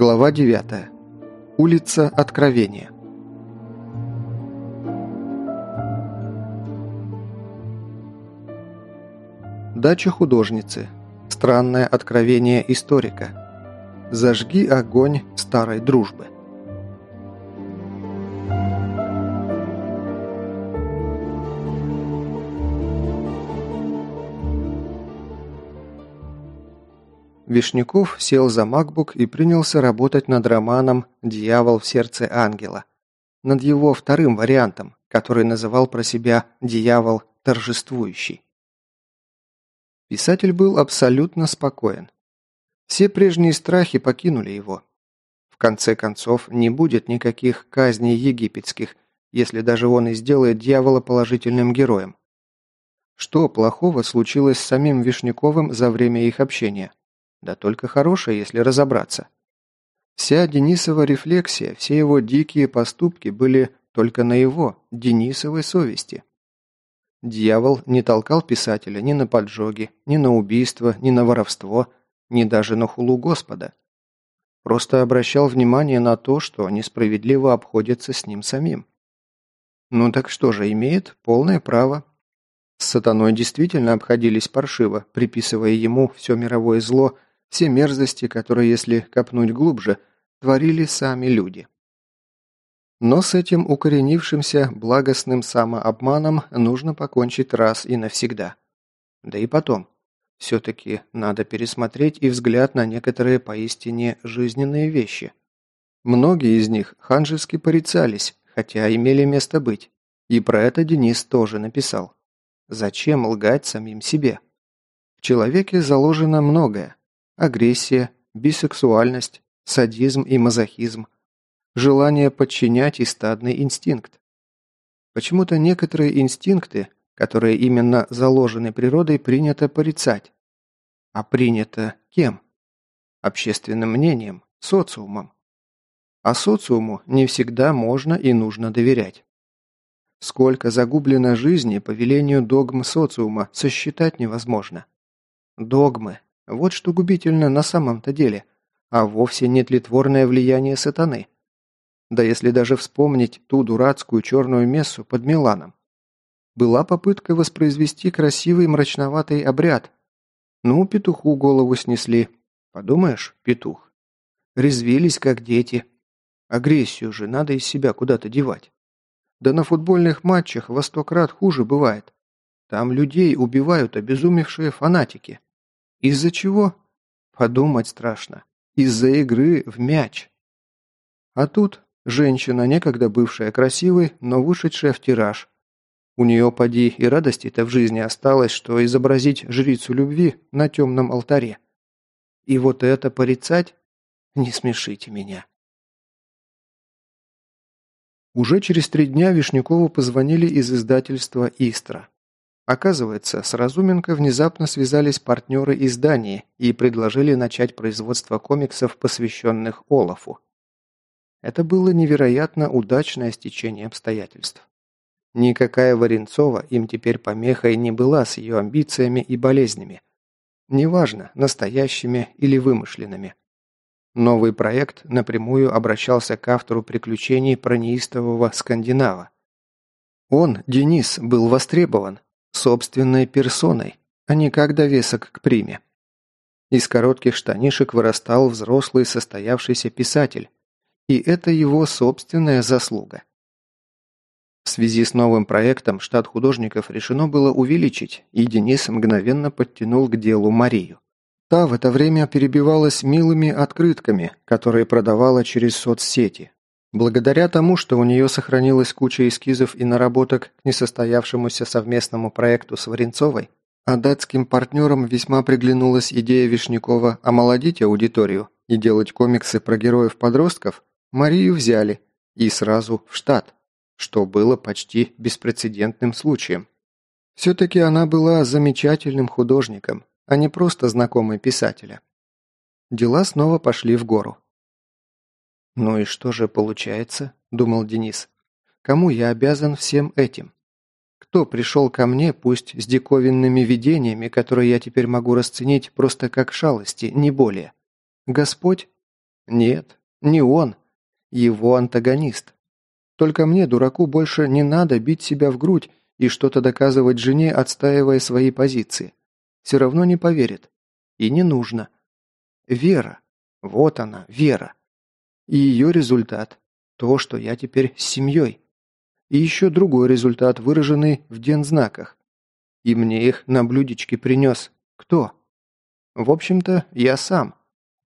Глава 9. Улица Откровения. Дача художницы. Странное откровение историка. Зажги огонь старой дружбы. Вишняков сел за MacBook и принялся работать над романом «Дьявол в сердце ангела», над его вторым вариантом, который называл про себя «Дьявол торжествующий». Писатель был абсолютно спокоен. Все прежние страхи покинули его. В конце концов, не будет никаких казней египетских, если даже он и сделает дьявола положительным героем. Что плохого случилось с самим Вишняковым за время их общения? Да только хорошая, если разобраться. Вся Денисова рефлексия, все его дикие поступки были только на его, Денисовой совести. Дьявол не толкал писателя ни на поджоги, ни на убийство, ни на воровство, ни даже на хулу Господа. Просто обращал внимание на то, что несправедливо обходится с ним самим. Ну так что же, имеет полное право. С сатаной действительно обходились паршиво, приписывая ему все мировое зло – все мерзости, которые, если копнуть глубже, творили сами люди. Но с этим укоренившимся благостным самообманом нужно покончить раз и навсегда. Да и потом. Все-таки надо пересмотреть и взгляд на некоторые поистине жизненные вещи. Многие из них ханжески порицались, хотя имели место быть. И про это Денис тоже написал. Зачем лгать самим себе? В человеке заложено многое, агрессия, бисексуальность, садизм и мазохизм, желание подчинять и стадный инстинкт. Почему-то некоторые инстинкты, которые именно заложены природой, принято порицать. А принято кем? Общественным мнением, социумом. А социуму не всегда можно и нужно доверять. Сколько загублено жизни по велению догм социума, сосчитать невозможно. Догмы, вот что губительно на самом-то деле, а вовсе не тлетворное влияние сатаны. Да если даже вспомнить ту дурацкую черную мессу под Миланом. Была попытка воспроизвести красивый мрачноватый обряд. Ну, петуху голову снесли. Подумаешь, петух. Резвились, как дети. Агрессию же надо из себя куда-то девать. Да на футбольных матчах во сто крат хуже бывает. Там людей убивают обезумевшие фанатики. Из-за чего? Подумать страшно. Из-за игры в мяч. А тут женщина, некогда бывшая красивой, но вышедшая в тираж. У нее, поди, и радости-то в жизни осталось, что изобразить жрицу любви на темном алтаре. И вот это порицать? Не смешите меня. Уже через три дня Вишнякову позвонили из издательства «Истра». Оказывается, с Разуменко внезапно связались партнеры издания и предложили начать производство комиксов, посвященных Олафу. Это было невероятно удачное стечение обстоятельств. Никакая Варенцова им теперь помехой не была с ее амбициями и болезнями. Неважно, настоящими или вымышленными. Новый проект напрямую обращался к автору приключений про неистового скандинава. Он, Денис, был востребован, собственной персоной, а не как довесок к приме. Из коротких штанишек вырастал взрослый состоявшийся писатель, и это его собственная заслуга. В связи с новым проектом штат художников решено было увеличить, и Денис мгновенно подтянул к делу Марию. Та в это время перебивалась милыми открытками, которые продавала через соцсети, Благодаря тому, что у нее сохранилась куча эскизов и наработок к несостоявшемуся совместному проекту с Варенцовой, а датским партнерам весьма приглянулась идея Вишнякова омолодить аудиторию и делать комиксы про героев-подростков, Марию взяли и сразу в штат, что было почти беспрецедентным случаем. Все-таки она была замечательным художником, а не просто знакомой писателя. Дела снова пошли в гору. «Ну и что же получается?» – думал Денис. «Кому я обязан всем этим? Кто пришел ко мне, пусть с диковинными видениями, которые я теперь могу расценить просто как шалости, не более? Господь? Нет, не он. Его антагонист. Только мне, дураку, больше не надо бить себя в грудь и что-то доказывать жене, отстаивая свои позиции. Все равно не поверит. И не нужно. Вера. Вот она, вера. И ее результат. То, что я теперь с семьей. И еще другой результат, выраженный в дензнаках. И мне их на блюдечке принес. Кто? В общем-то, я сам.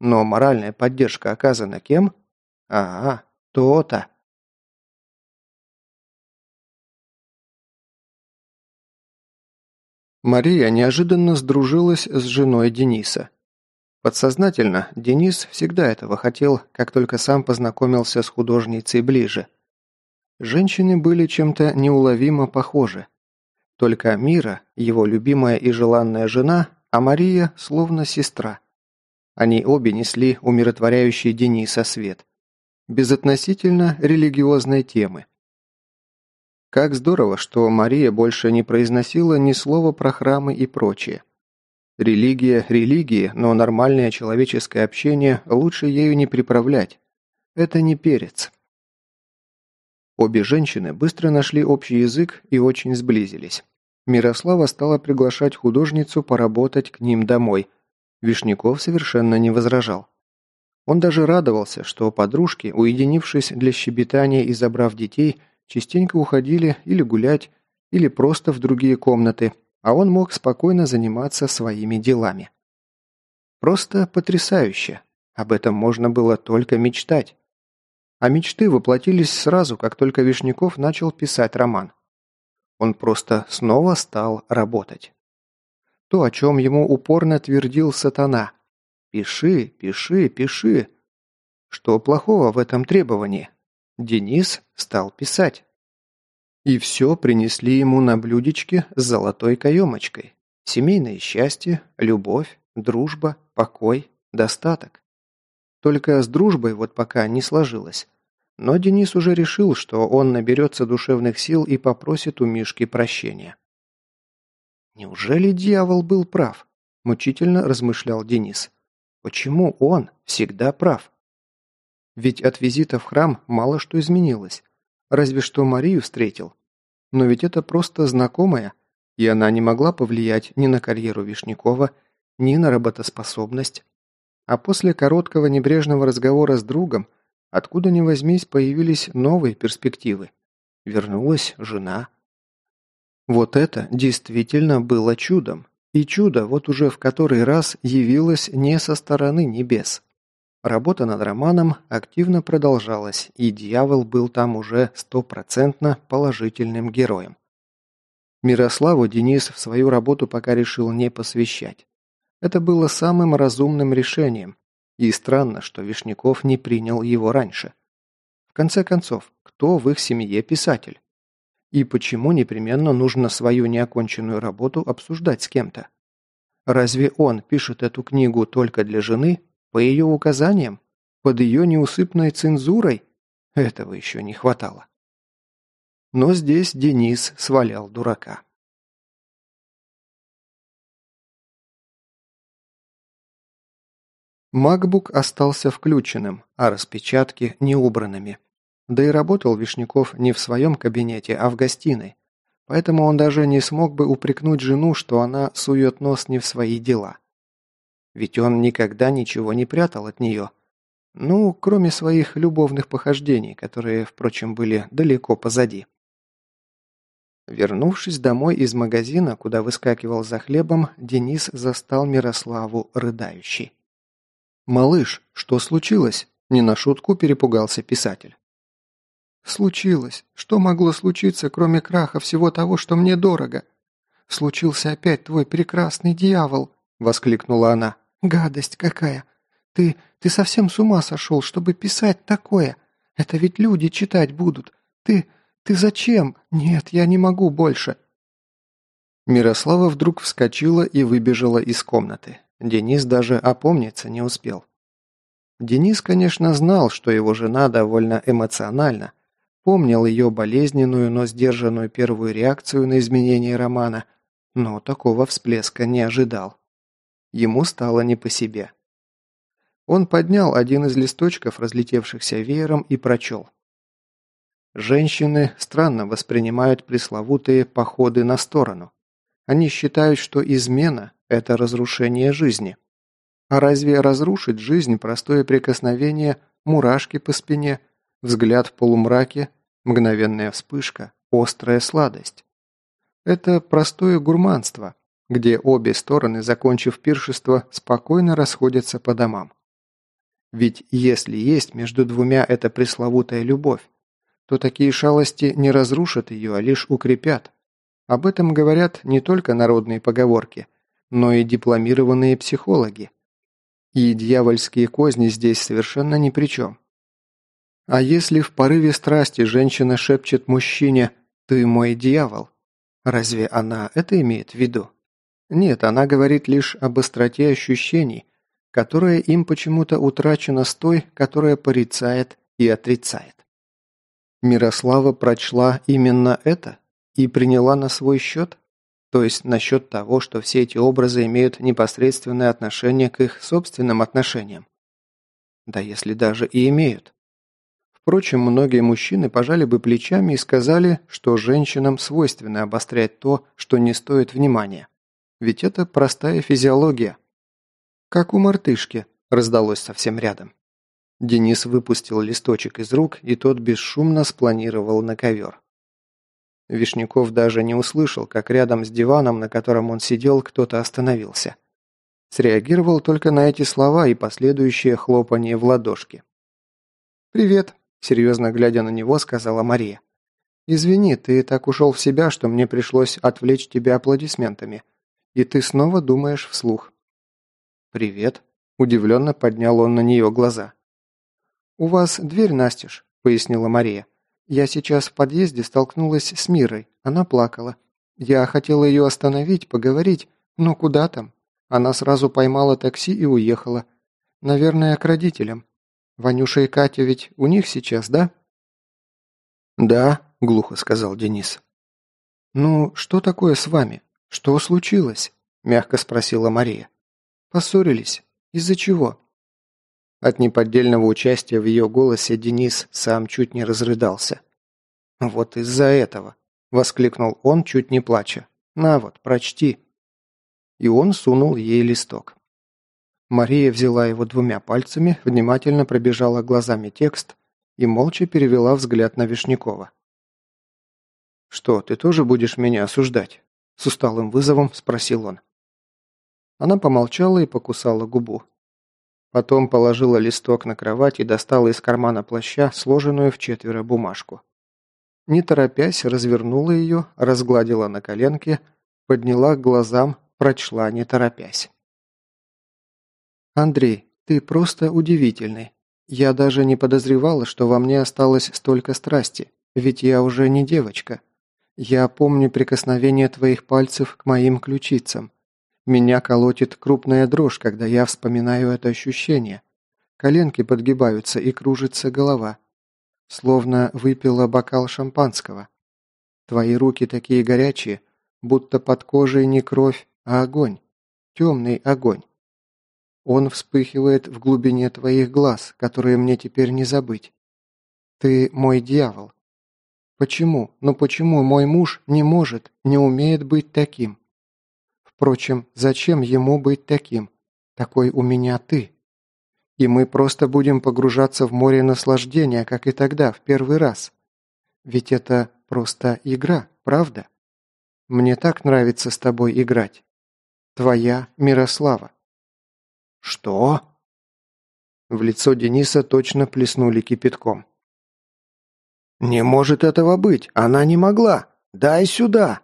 Но моральная поддержка оказана кем? Ага, то-то. Мария неожиданно сдружилась с женой Дениса. Подсознательно Денис всегда этого хотел, как только сам познакомился с художницей ближе. Женщины были чем-то неуловимо похожи. Только Мира, его любимая и желанная жена, а Мария словно сестра. Они обе несли умиротворяющий Дениса свет. Безотносительно религиозной темы. Как здорово, что Мария больше не произносила ни слова про храмы и прочее. Религия – религии, но нормальное человеческое общение лучше ею не приправлять. Это не перец. Обе женщины быстро нашли общий язык и очень сблизились. Мирослава стала приглашать художницу поработать к ним домой. Вишняков совершенно не возражал. Он даже радовался, что подружки, уединившись для щебетания и забрав детей – частенько уходили или гулять, или просто в другие комнаты, а он мог спокойно заниматься своими делами. Просто потрясающе. Об этом можно было только мечтать. А мечты воплотились сразу, как только Вишняков начал писать роман. Он просто снова стал работать. То, о чем ему упорно твердил сатана. «Пиши, пиши, пиши». Что плохого в этом требовании? Денис стал писать. И все принесли ему на блюдечке с золотой каемочкой. Семейное счастье, любовь, дружба, покой, достаток. Только с дружбой вот пока не сложилось. Но Денис уже решил, что он наберется душевных сил и попросит у Мишки прощения. «Неужели дьявол был прав?» – мучительно размышлял Денис. «Почему он всегда прав?» Ведь от визита в храм мало что изменилось. Разве что Марию встретил. Но ведь это просто знакомая, и она не могла повлиять ни на карьеру Вишнякова, ни на работоспособность. А после короткого небрежного разговора с другом, откуда ни возьмись, появились новые перспективы. Вернулась жена. Вот это действительно было чудом. И чудо вот уже в который раз явилось не со стороны небес. Работа над романом активно продолжалась, и дьявол был там уже стопроцентно положительным героем. Мирославу Денис в свою работу пока решил не посвящать. Это было самым разумным решением, и странно, что Вишняков не принял его раньше. В конце концов, кто в их семье писатель? И почему непременно нужно свою неоконченную работу обсуждать с кем-то? Разве он пишет эту книгу только для жены по ее указаниям? Под ее неусыпной цензурой? Этого еще не хватало. Но здесь Денис свалял дурака. MacBook остался включенным, а распечатки не убранными. Да и работал Вишняков не в своем кабинете, а в гостиной. Поэтому он даже не смог бы упрекнуть жену, что она сует нос не в свои дела. Ведь он никогда ничего не прятал от нее. Ну, кроме своих любовных похождений, которые, впрочем, были далеко позади. Вернувшись домой из магазина, куда выскакивал за хлебом, Денис застал Мирославу рыдающей. «Малыш, что случилось?» – не на шутку перепугался писатель. «Случилось. Что могло случиться, кроме краха всего того, что мне дорого? Случился опять твой прекрасный дьявол!» – воскликнула она. «Гадость какая! Ты... ты совсем с ума сошел, чтобы писать такое! Это ведь люди читать будут! Ты... ты зачем? Нет, я не могу больше!» Мирослава вдруг вскочила и выбежала из комнаты. Денис даже опомниться не успел. Денис, конечно, знал, что его жена довольно эмоциональна, помнил ее болезненную, но сдержанную первую реакцию на изменение романа, но такого всплеска не ожидал. Ему стало не по себе. Он поднял один из листочков, разлетевшихся веером, и прочел. Женщины странно воспринимают пресловутые походы на сторону. Они считают, что измена – это разрушение жизни. А разве разрушить жизнь простое прикосновение, мурашки по спине, взгляд в полумраке, мгновенная вспышка, острая сладость? Это простое гурманство, где обе стороны, закончив пиршество, спокойно расходятся по домам. Ведь если есть между двумя эта пресловутая любовь, то такие шалости не разрушат ее, а лишь укрепят. Об этом говорят не только народные поговорки, но и дипломированные психологи. И дьявольские козни здесь совершенно ни при чем. А если в порыве страсти женщина шепчет мужчине «ты мой дьявол», разве она это имеет в виду? Нет, она говорит лишь об остроте ощущений, которая им почему-то утрачена с той, которая порицает и отрицает. Мирослава прочла именно это и приняла на свой счет? То есть насчет того, что все эти образы имеют непосредственное отношение к их собственным отношениям. Да если даже и имеют. Впрочем, многие мужчины пожали бы плечами и сказали, что женщинам свойственно обострять то, что не стоит внимания. Ведь это простая физиология. «Как у мартышки», – раздалось совсем рядом. Денис выпустил листочек из рук, и тот бесшумно спланировал на ковер. Вишняков даже не услышал, как рядом с диваном, на котором он сидел, кто-то остановился. Среагировал только на эти слова и последующее хлопанье в ладошки. «Привет», – серьезно глядя на него, сказала Мария. «Извини, ты так ушел в себя, что мне пришлось отвлечь тебя аплодисментами. И ты снова думаешь вслух. «Привет», – удивленно поднял он на нее глаза. «У вас дверь настежь», – пояснила Мария. «Я сейчас в подъезде столкнулась с Мирой. Она плакала. Я хотела ее остановить, поговорить, но куда там? Она сразу поймала такси и уехала. Наверное, к родителям. Ванюша и Катя ведь у них сейчас, да?» «Да», – глухо сказал Денис. «Ну, что такое с вами? «Что случилось?» – мягко спросила Мария. «Поссорились? Из-за чего?» От неподдельного участия в ее голосе Денис сам чуть не разрыдался. «Вот из-за этого!» – воскликнул он, чуть не плача. «На вот, прочти!» И он сунул ей листок. Мария взяла его двумя пальцами, внимательно пробежала глазами текст и молча перевела взгляд на Вишнякова. «Что, ты тоже будешь меня осуждать?» С усталым вызовом спросил он. Она помолчала и покусала губу. Потом положила листок на кровать и достала из кармана плаща сложенную в четверо бумажку. Не торопясь, развернула ее, разгладила на коленке, подняла к глазам, прочла не торопясь. «Андрей, ты просто удивительный. Я даже не подозревала, что во мне осталось столько страсти, ведь я уже не девочка. Я помню прикосновение твоих пальцев к моим ключицам. Меня колотит крупная дрожь, когда я вспоминаю это ощущение. Коленки подгибаются и кружится голова. Словно выпила бокал шампанского. Твои руки такие горячие, будто под кожей не кровь, а огонь. Темный огонь. Он вспыхивает в глубине твоих глаз, которые мне теперь не забыть. Ты мой дьявол, Почему, но почему мой муж не может, не умеет быть таким? Впрочем, зачем ему быть таким? Такой у меня ты. И мы просто будем погружаться в море наслаждения, как и тогда, в первый раз. Ведь это просто игра, правда? Мне так нравится с тобой играть. Твоя Мирослава. Что? В лицо Дениса точно плеснули кипятком. «Не может этого быть! Она не могла! Дай сюда!»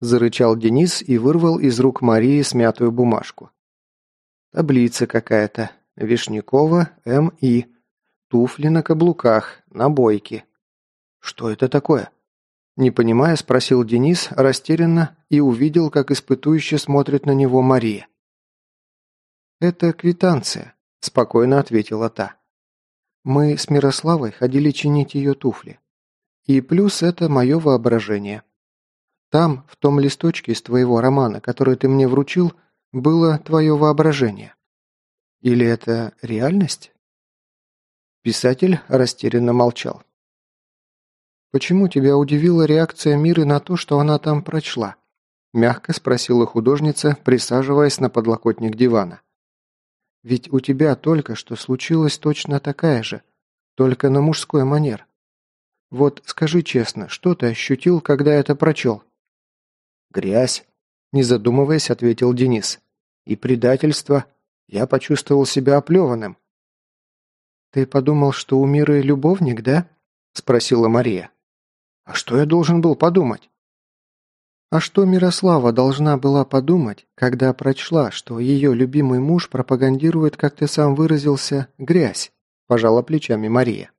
Зарычал Денис и вырвал из рук Марии смятую бумажку. Таблица какая-то. Вишнякова, М.И. Туфли на каблуках, на бойке. Что это такое? Не понимая, спросил Денис растерянно и увидел, как испытующе смотрит на него Мария. «Это квитанция», – спокойно ответила та. «Мы с Мирославой ходили чинить ее туфли. И плюс это мое воображение. Там, в том листочке из твоего романа, который ты мне вручил, было твое воображение. Или это реальность? Писатель растерянно молчал. «Почему тебя удивила реакция Миры на то, что она там прочла?» Мягко спросила художница, присаживаясь на подлокотник дивана. «Ведь у тебя только что случилась точно такая же, только на мужской манер. Вот скажи честно, что ты ощутил, когда это прочел?» «Грязь», – не задумываясь, ответил Денис. «И предательство. Я почувствовал себя оплеванным». «Ты подумал, что у Миры любовник, да?» – спросила Мария. «А что я должен был подумать?» А что Мирослава должна была подумать, когда прочла, что ее любимый муж пропагандирует, как ты сам выразился, грязь? Пожала плечами Мария.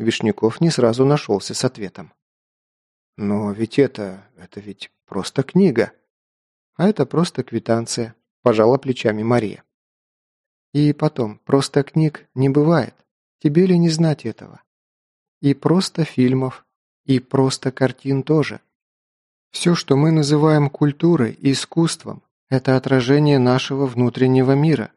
Вишняков не сразу нашелся с ответом. «Но ведь это... это ведь просто книга». «А это просто квитанция», – пожала плечами Мария. «И потом, просто книг не бывает. Тебе ли не знать этого? И просто фильмов, и просто картин тоже. Все, что мы называем культурой и искусством, это отражение нашего внутреннего мира.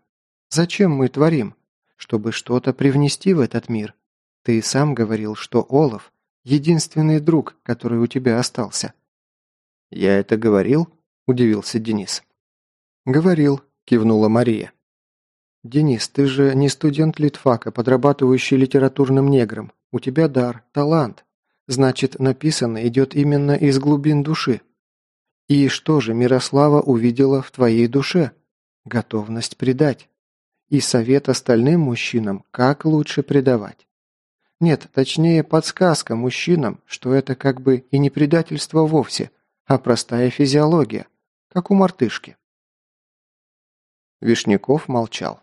Зачем мы творим? Чтобы что-то привнести в этот мир. Ты сам говорил, что Олаф – единственный друг, который у тебя остался. «Я это говорил?» – удивился Денис. «Говорил», – кивнула Мария. «Денис, ты же не студент литфака, подрабатывающий литературным негром. У тебя дар, талант. Значит, написано идет именно из глубин души. И что же Мирослава увидела в твоей душе? Готовность предать. И совет остальным мужчинам, как лучше предавать. Нет, точнее подсказка мужчинам, что это как бы и не предательство вовсе, а простая физиология, как у мартышки. Вишняков молчал.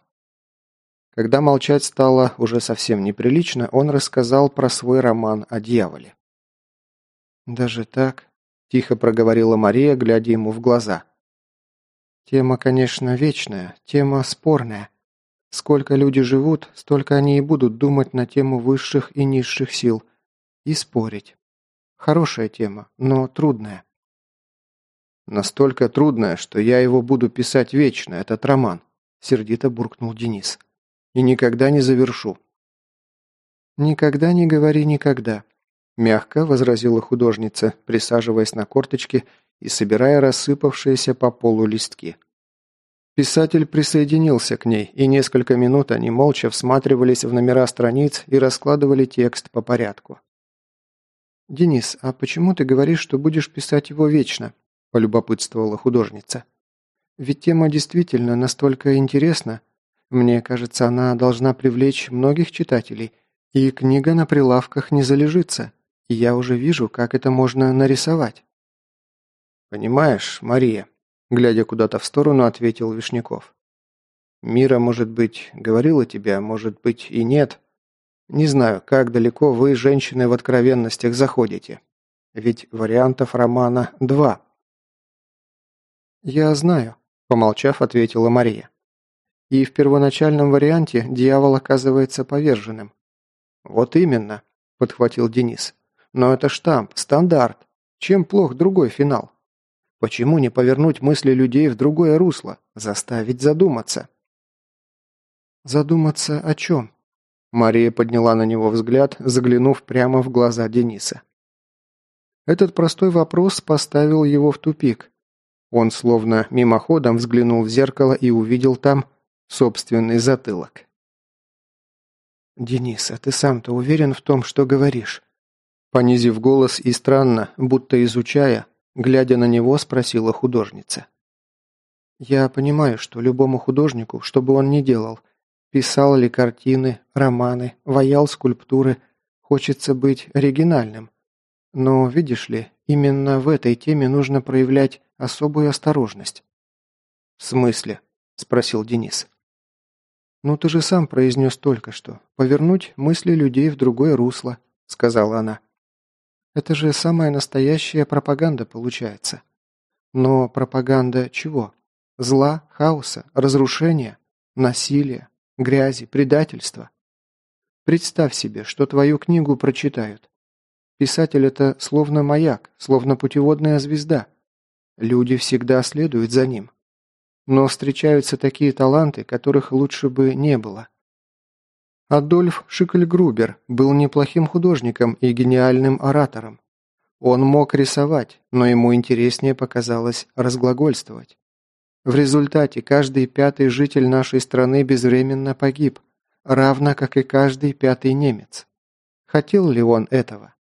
Когда молчать стало уже совсем неприлично, он рассказал про свой роман о дьяволе. «Даже так?» – тихо проговорила Мария, глядя ему в глаза. «Тема, конечно, вечная, тема спорная. Сколько люди живут, столько они и будут думать на тему высших и низших сил. И спорить. Хорошая тема, но трудная». «Настолько трудная, что я его буду писать вечно, этот роман», – сердито буркнул Денис и никогда не завершу». «Никогда не говори никогда», – мягко возразила художница, присаживаясь на корточки и собирая рассыпавшиеся по полу листки. Писатель присоединился к ней, и несколько минут они молча всматривались в номера страниц и раскладывали текст по порядку. «Денис, а почему ты говоришь, что будешь писать его вечно?» – полюбопытствовала художница. «Ведь тема действительно настолько интересна, мне кажется, она должна привлечь многих читателей, и книга на прилавках не залежится, и я уже вижу, как это можно нарисовать». «Понимаешь, Мария», — глядя куда-то в сторону, ответил Вишняков. «Мира, может быть, говорила тебе, а может быть и нет. Не знаю, как далеко вы, женщины, в откровенностях заходите. Ведь вариантов романа два». «Я знаю», — помолчав, ответила Мария. И в первоначальном варианте дьявол оказывается поверженным. «Вот именно», – подхватил Денис. «Но это штамп, стандарт. Чем плох другой финал? Почему не повернуть мысли людей в другое русло, заставить задуматься?» «Задуматься о чем?» Мария подняла на него взгляд, заглянув прямо в глаза Дениса. Этот простой вопрос поставил его в тупик. Он словно мимоходом взглянул в зеркало и увидел там собственный затылок. «Денис, а ты сам-то уверен в том, что говоришь?» Понизив голос и странно, будто изучая, глядя на него, спросила художница. «Я понимаю, что любому художнику, что бы он ни делал, писал ли картины, романы, ваял скульптуры, хочется быть оригинальным. Но, видишь ли, именно в этой теме нужно проявлять особую осторожность». «В смысле?» – спросил Денис. «Ну ты же сам произнес только что. Повернуть мысли людей в другое русло», — сказала она. «Это же самая настоящая пропаганда получается. Но пропаганда чего? Зла, хаоса, разрушения, насилия, грязи, предательства. Представь себе, что твою книгу прочитают. Писатель – это словно маяк, словно путеводная звезда. Люди всегда следуют за ним. но встречаются такие таланты, которых лучше бы не было. Адольф Шикльгрубер был неплохим художником и гениальным оратором. Он мог рисовать, но ему интереснее показалось разглагольствовать. В результате каждый пятый житель нашей страны безвременно погиб, равно как и каждый пятый немец. Хотел ли он этого?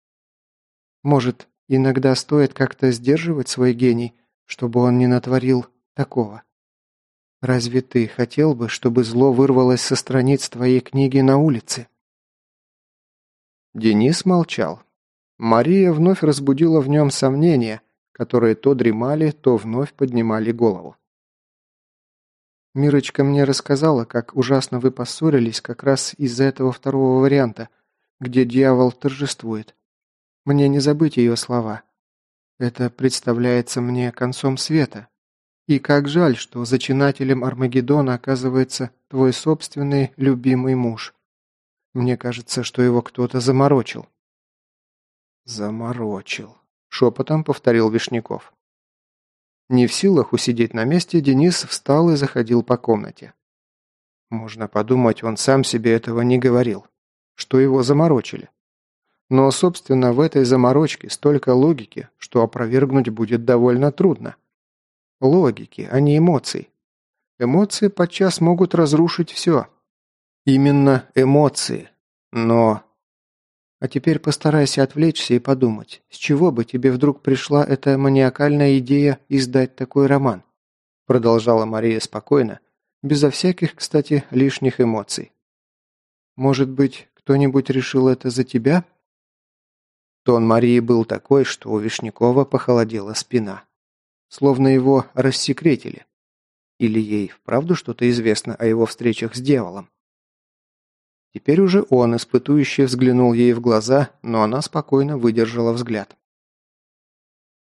Может, иногда стоит как-то сдерживать свой гений, чтобы он не натворил такого? Разве ты хотел бы, чтобы зло вырвалось со страниц твоей книги на улице?» Денис молчал. Мария вновь разбудила в нем сомнения, которые то дремали, то вновь поднимали голову. Мирочка мне рассказала, как ужасно вы поссорились как раз из-за этого второго варианта, где дьявол торжествует. Мне не забыть ее слова. Это представляется мне концом света, и как жаль, что зачинателем Армагеддона оказывается твой собственный любимый муж. Мне кажется, что его кто-то заморочил». «Заморочил», — шепотом повторил Вишняков. Не в силах усидеть на месте, Денис встал и заходил по комнате. Можно подумать, он сам себе этого не говорил, что его заморочили. Но, собственно, в этой заморочке столько логики, что опровергнуть будет довольно трудно. Логики, а не эмоций. Эмоции подчас могут разрушить все. Именно эмоции. Но... А теперь постарайся отвлечься и подумать, с чего бы тебе вдруг пришла эта маниакальная идея издать такой роман? Продолжала Мария спокойно, безо всяких, кстати, лишних эмоций. Может быть, кто-нибудь решил это за тебя? Тон Марии был такой, что у Вишнякова похолодела спина. Словно его рассекретили. Или ей вправду что-то известно о его встречах с дьяволом? Теперь уже он, испытующий, взглянул ей в глаза, но она спокойно выдержала взгляд.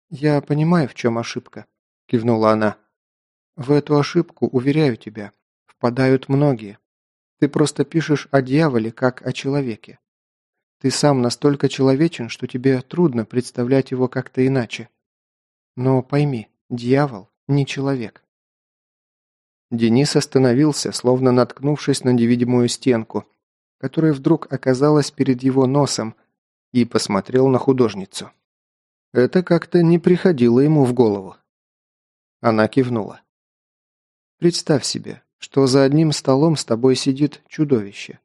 «Я понимаю, в чем ошибка», – кивнула она. «В эту ошибку, уверяю тебя, впадают многие. Ты просто пишешь о дьяволе, как о человеке. Ты сам настолько человечен, что тебе трудно представлять его как-то иначе. Но пойми, дьявол не человек. Денис остановился, словно наткнувшись на невидимую стенку, которая вдруг оказалась перед его носом, и посмотрел на художницу. Это как-то не приходило ему в голову. Она кивнула. «Представь себе, что за одним столом с тобой сидит чудовище.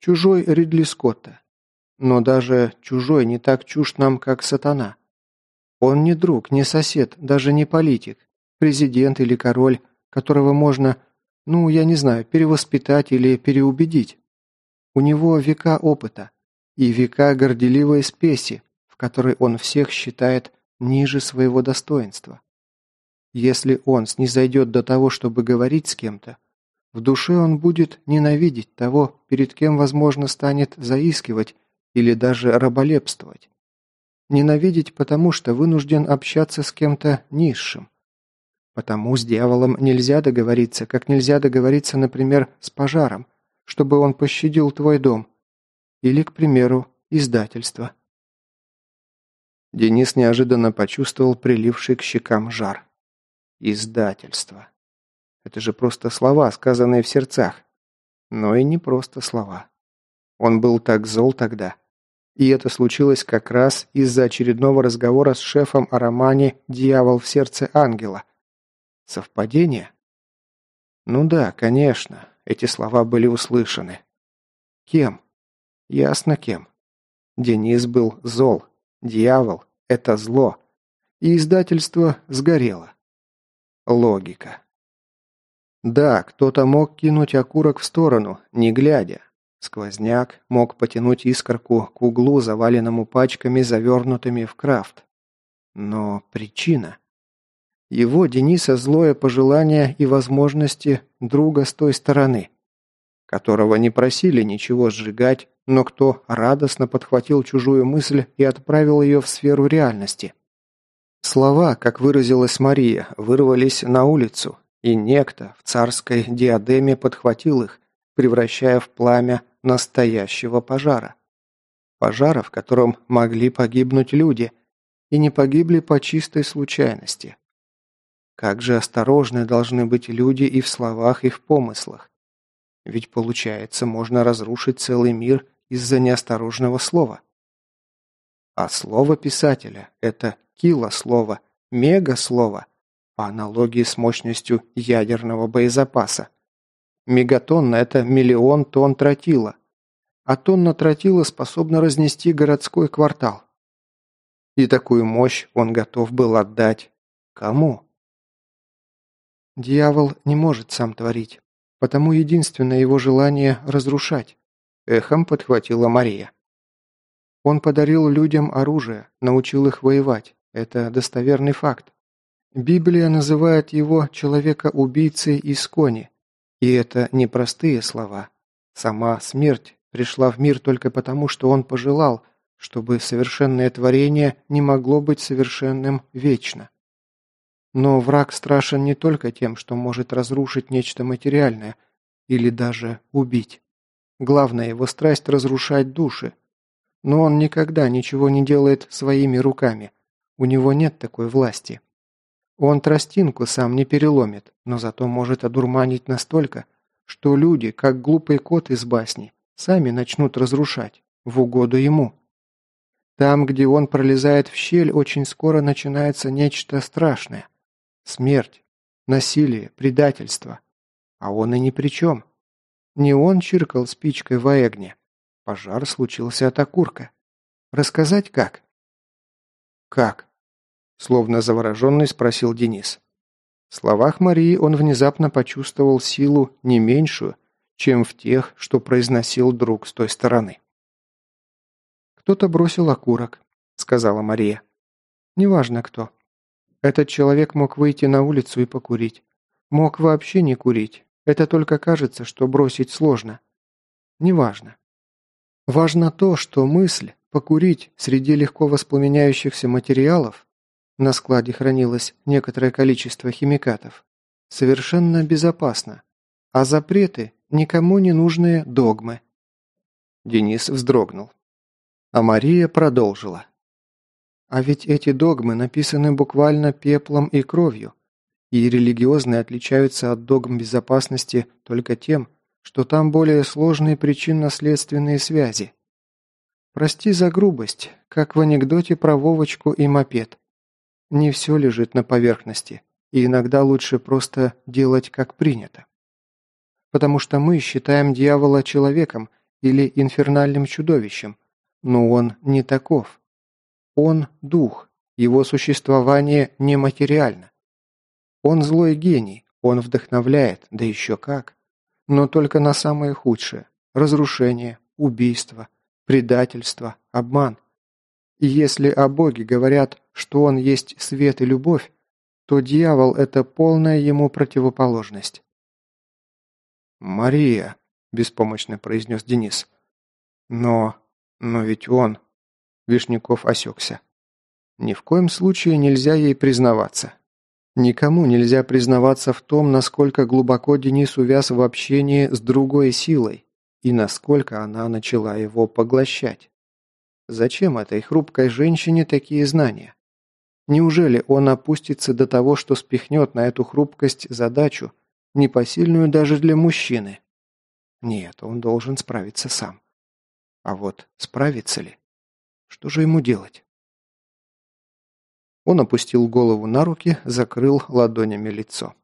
Чужой Ридли Скотта. Но даже чужой не так чужд нам, как сатана. Он не друг, не сосед, даже не политик, президент или король, которого можно, ну, я не знаю, перевоспитать или переубедить. У него века опыта и века горделивой спеси, в которой он всех считает ниже своего достоинства. Если он снизойдет до того, чтобы говорить с кем-то, в душе он будет ненавидеть того, перед кем, возможно, станет заискивать или даже раболепствовать. Ненавидеть потому, что вынужден общаться с кем-то низшим. Потому с дьяволом нельзя договориться, как нельзя договориться, например, с пожаром, чтобы он пощадил твой дом. Или, к примеру, издательство. Денис неожиданно почувствовал приливший к щекам жар. Издательство. Это же просто слова, сказанные в сердцах. Но и не просто слова. Он был так зол тогда. И это случилось как раз из-за очередного разговора с шефом о романе «Дьявол в сердце ангела». Совпадение? Ну да, конечно, эти слова были услышаны. Кем? Ясно кем. Денис был зол. Дьявол – это зло. И издательство сгорело. Логика. Да, кто-то мог кинуть окурок в сторону, не глядя, Сквозняк мог потянуть искорку к углу, заваленному пачками, завернутыми в крафт. Но причина... Его, Дениса, злое пожелание и возможности друга с той стороны, которого не просили ничего сжигать, но кто радостно подхватил чужую мысль и отправил ее в сферу реальности. Слова, как выразилась Мария, вырвались на улицу, и некто в царской диадеме подхватил их, превращая в пламя настоящего пожара. Пожара, в котором могли погибнуть люди, и не погибли по чистой случайности. Как же осторожны должны быть люди и в словах, и в помыслах. Ведь получается, можно разрушить целый мир из-за неосторожного слова. А слово писателя – это килослово, мегаслово, по аналогии с мощностью ядерного боезапаса. Мегатонна – это миллион тонн тротила, а тонна тротила способна разнести городской квартал. И такую мощь он готов был отдать кому? Дьявол не может сам творить, потому единственное его желание – разрушать. Эхом подхватила Мария. Он подарил людям оружие, научил их воевать. Это достоверный факт. Библия называет его человека-убийцей из кони. И это не простые слова. Сама смерть пришла в мир только потому, что он пожелал, чтобы совершенное творение не могло быть совершенным вечно. Но враг страшен не только тем, что может разрушить нечто материальное или даже убить. Главная его страсть – разрушать души, но он никогда ничего не делает своими руками. У него нет такой власти. Он тростинку сам не переломит, но зато может одурманить настолько, что люди, как глупый кот из басни, сами начнут разрушать, в угоду ему. Там, где он пролезает в щель, очень скоро начинается нечто страшное. Смерть, насилие, предательство. А он и ни при чем. Не он чиркал спичкой в Аэгне. Пожар случился от окурка. Рассказать как? Как? Словно завороженный спросил Денис. В словах Марии он внезапно почувствовал силу не меньшую, чем в тех, что произносил друг с той стороны. «Кто-то бросил окурок», — сказала Мария. «Неважно кто. Этот человек мог выйти на улицу и покурить. Мог вообще не курить. Это только кажется, что бросить сложно. Неважно. Важно то, что мысль покурить среди легко воспламеняющихся материалов на складе хранилось некоторое количество химикатов. Совершенно безопасно. А запреты – никому не нужные догмы. Денис вздрогнул. А Мария продолжила. А ведь эти догмы написаны буквально пеплом и кровью. И религиозные отличаются от догм безопасности только тем, что там более сложные причинно-следственные связи. Прости за грубость, как в анекдоте про Вовочку и мопед. Не все лежит на поверхности, и иногда лучше просто делать как принято. Потому что мы считаем дьявола человеком или инфернальным чудовищем, но он не таков. Он – дух, его существование нематериально. Он злой гений, он вдохновляет, да еще как но только на самое худшее – разрушение, убийство, предательство, обман. И если о Боге говорят, что Он есть свет и любовь, то дьявол – это полная ему противоположность. «Мария», – беспомощно произнес Денис. «Но... но ведь он...» Вишняков осекся. «Ни в коем случае нельзя ей признаваться. Никому нельзя признаваться в том, насколько глубоко Денис увяз в общении с другой силой и насколько она начала его поглощать. Зачем этой хрупкой женщине такие знания? Неужели он опустится до того, что спихнет на эту хрупкость задачу, непосильную даже для мужчины? Нет, он должен справиться сам. А вот справится ли? Что же ему делать? Он опустил голову на руки, закрыл ладонями лицо.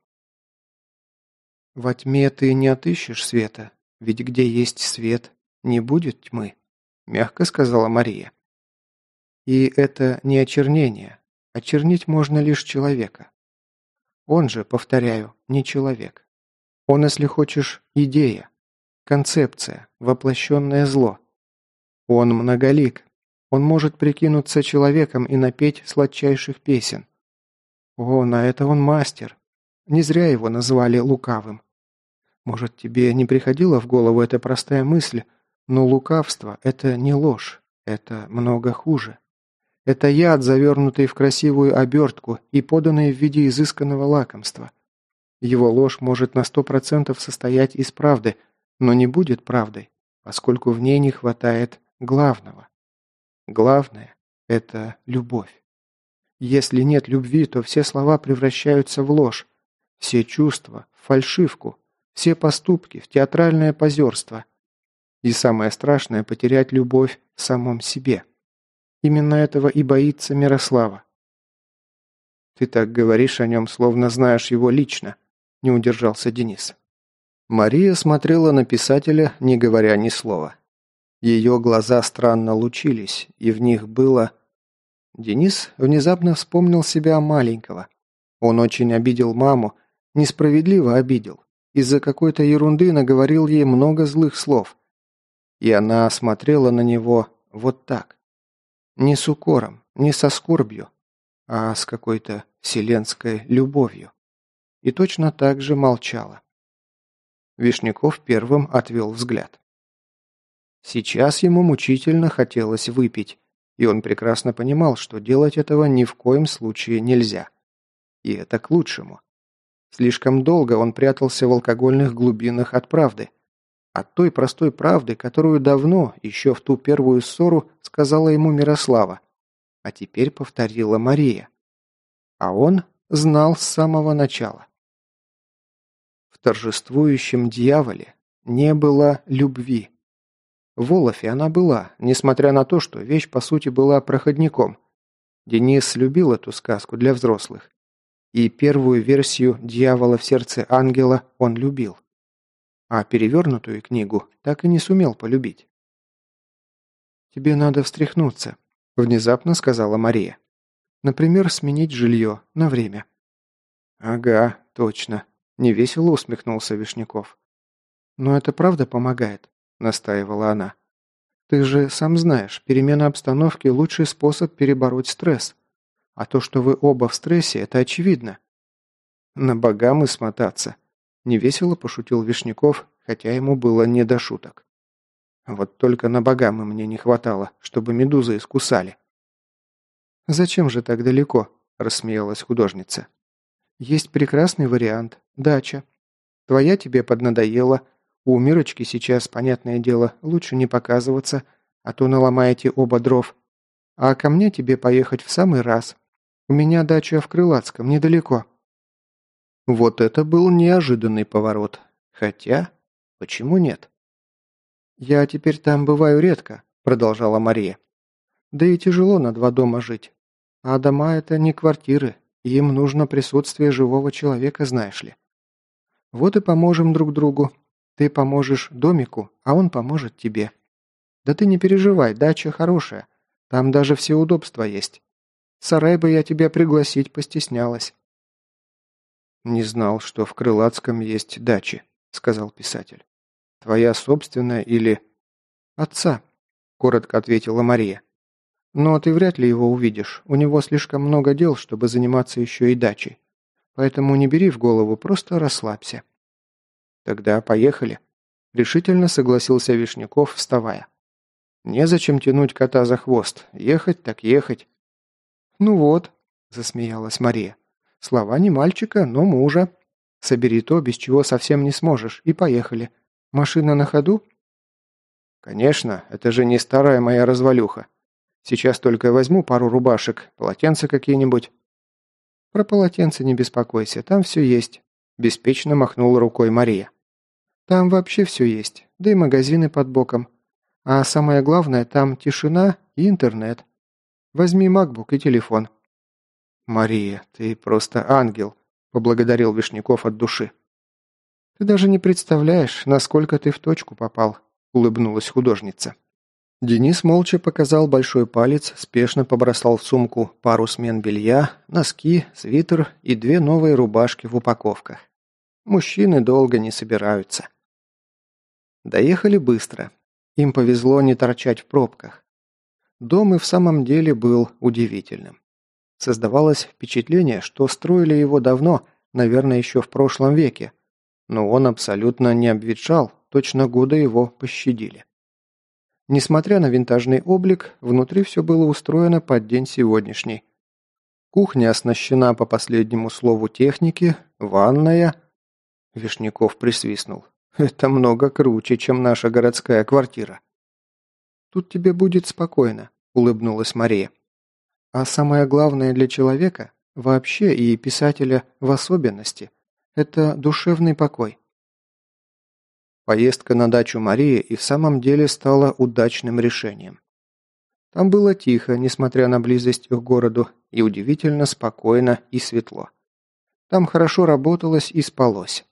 «Во тьме ты не отыщешь света, ведь где есть свет, не будет тьмы», – мягко сказала Мария. «И это не очернение. Очернить можно лишь человека. Он же, повторяю, не человек. Он, если хочешь, идея, концепция, воплощенное зло. Он многолик, он может прикинуться человеком и напеть сладчайших песен. О, на это он мастер. Не зря его назвали лукавым. Может, тебе не приходила в голову эта простая мысль, но лукавство – это не ложь, это много хуже. Это яд, завернутый в красивую обертку и поданный в виде изысканного лакомства. Его ложь может на сто процентов состоять из правды, но не будет правдой, поскольку в ней не хватает главного. Главное – это любовь. Если нет любви, то все слова превращаются в ложь, все чувства – в фальшивку, все поступки – в театральное позерство. И самое страшное – потерять любовь в самом себе. Именно этого и боится Мирослава. «Ты так говоришь о нем, словно знаешь его лично», – не удержался Денис. Мария смотрела на писателя, не говоря ни слова. Ее глаза странно лучились, и в них было... Денис внезапно вспомнил себя маленького. Он очень обидел маму, несправедливо обидел. Из-за какой-то ерунды наговорил ей много злых слов. И она смотрела на него вот так. Не с укором, не со скорбью, а с какой-то вселенской любовью. И точно так же молчала. Вишняков первым отвел взгляд. Сейчас ему мучительно хотелось выпить, и он прекрасно понимал, что делать этого ни в коем случае нельзя. И это к лучшему. Слишком долго он прятался в алкогольных глубинах от правды. От той простой правды, которую давно, еще в ту первую ссору, сказала ему Мирослава, а теперь повторила Мария. А он знал с самого начала торжествующем дьяволе не было любви. В Олафе она была, несмотря на то, что вещь по сути была проходником. Денис любил эту сказку для взрослых. И первую версию «Дьявола в сердце ангела» он любил. А перевернутую книгу так и не сумел полюбить. «Тебе надо встряхнуться», – внезапно сказала Мария. «Например, сменить жилье на время». «Ага, точно», Невесело усмехнулся Вишняков. «Но это правда помогает?» – настаивала она. «Ты же сам знаешь, перемена обстановки – лучший способ перебороть стресс. А то, что вы оба в стрессе, это очевидно». «На богам и смотаться», – невесело пошутил Вишняков, хотя ему было не до шуток. «Вот только на богам и мне не хватало, чтобы медузы искусали». «Зачем же так далеко?» – рассмеялась художница. Есть прекрасный вариант – дача. Твоя тебе поднадоела. У Мирочки сейчас, понятное дело, лучше не показываться, а то наломаете оба дров. А ко мне тебе поехать в самый раз. У меня дача в Крылатском, недалеко». Вот это был неожиданный поворот. Хотя, почему нет? «Я теперь там бываю редко», – продолжала Мария. «Да и тяжело на два дома жить. А дома – это не квартиры, им нужно присутствие живого человека, знаешь ли. Вот и поможем друг другу. Ты поможешь домику, а он поможет тебе. Да ты не переживай, дача хорошая. Там даже все удобства есть. Сарай бы я тебя пригласить постеснялась. «Не знал, что в Крылатском есть дачи», — сказал писатель. «Твоя собственная или...» «Отца», — коротко ответила Мария. Но ты вряд ли его увидишь. У него слишком много дел, чтобы заниматься еще и дачей. Поэтому не бери в голову, просто расслабься. Тогда поехали. Решительно согласился Вишняков, вставая. Незачем тянуть кота за хвост. Ехать так ехать. Ну вот, засмеялась Мария. Слова не мальчика, но мужа. Собери то, без чего совсем не сможешь, и поехали. Машина на ходу? Конечно, это же не старая моя развалюха. Сейчас только возьму пару рубашек, полотенца какие-нибудь». «Про полотенце не беспокойся, там все есть», – беспечно махнула рукой Мария. «Там вообще все есть, да и магазины под боком. А самое главное, там тишина и интернет. Возьми макбук и телефон». «Мария, ты просто ангел», – поблагодарил Вишняков от души. «Ты даже не представляешь, насколько ты в точку попал», – улыбнулась художница. Денис молча показал большой палец, спешно побросал в сумку пару смен белья, носки, свитер и две новые рубашки в упаковках. Мужчины долго не собираются. Доехали быстро. Им повезло не торчать в пробках. Дом и в самом деле был удивительным. Создавалось впечатление, что строили его давно, наверное, еще в прошлом веке. Но он абсолютно не обветшал, точно годы его пощадили. Несмотря на винтажный облик, внутри все было устроено под день сегодняшний. Кухня оснащена по последнему слову техники, ванная... Вишняков присвистнул. Это много круче, чем наша городская квартира. Тут тебе будет спокойно, улыбнулась Мария. А самое главное для человека, вообще и писателя в особенности, это душевный покой. Поездка на дачу Марии и в самом деле стала удачным решением. Там было тихо, несмотря на близость к городу, и удивительно спокойно и светло. Там хорошо работалось и спалось.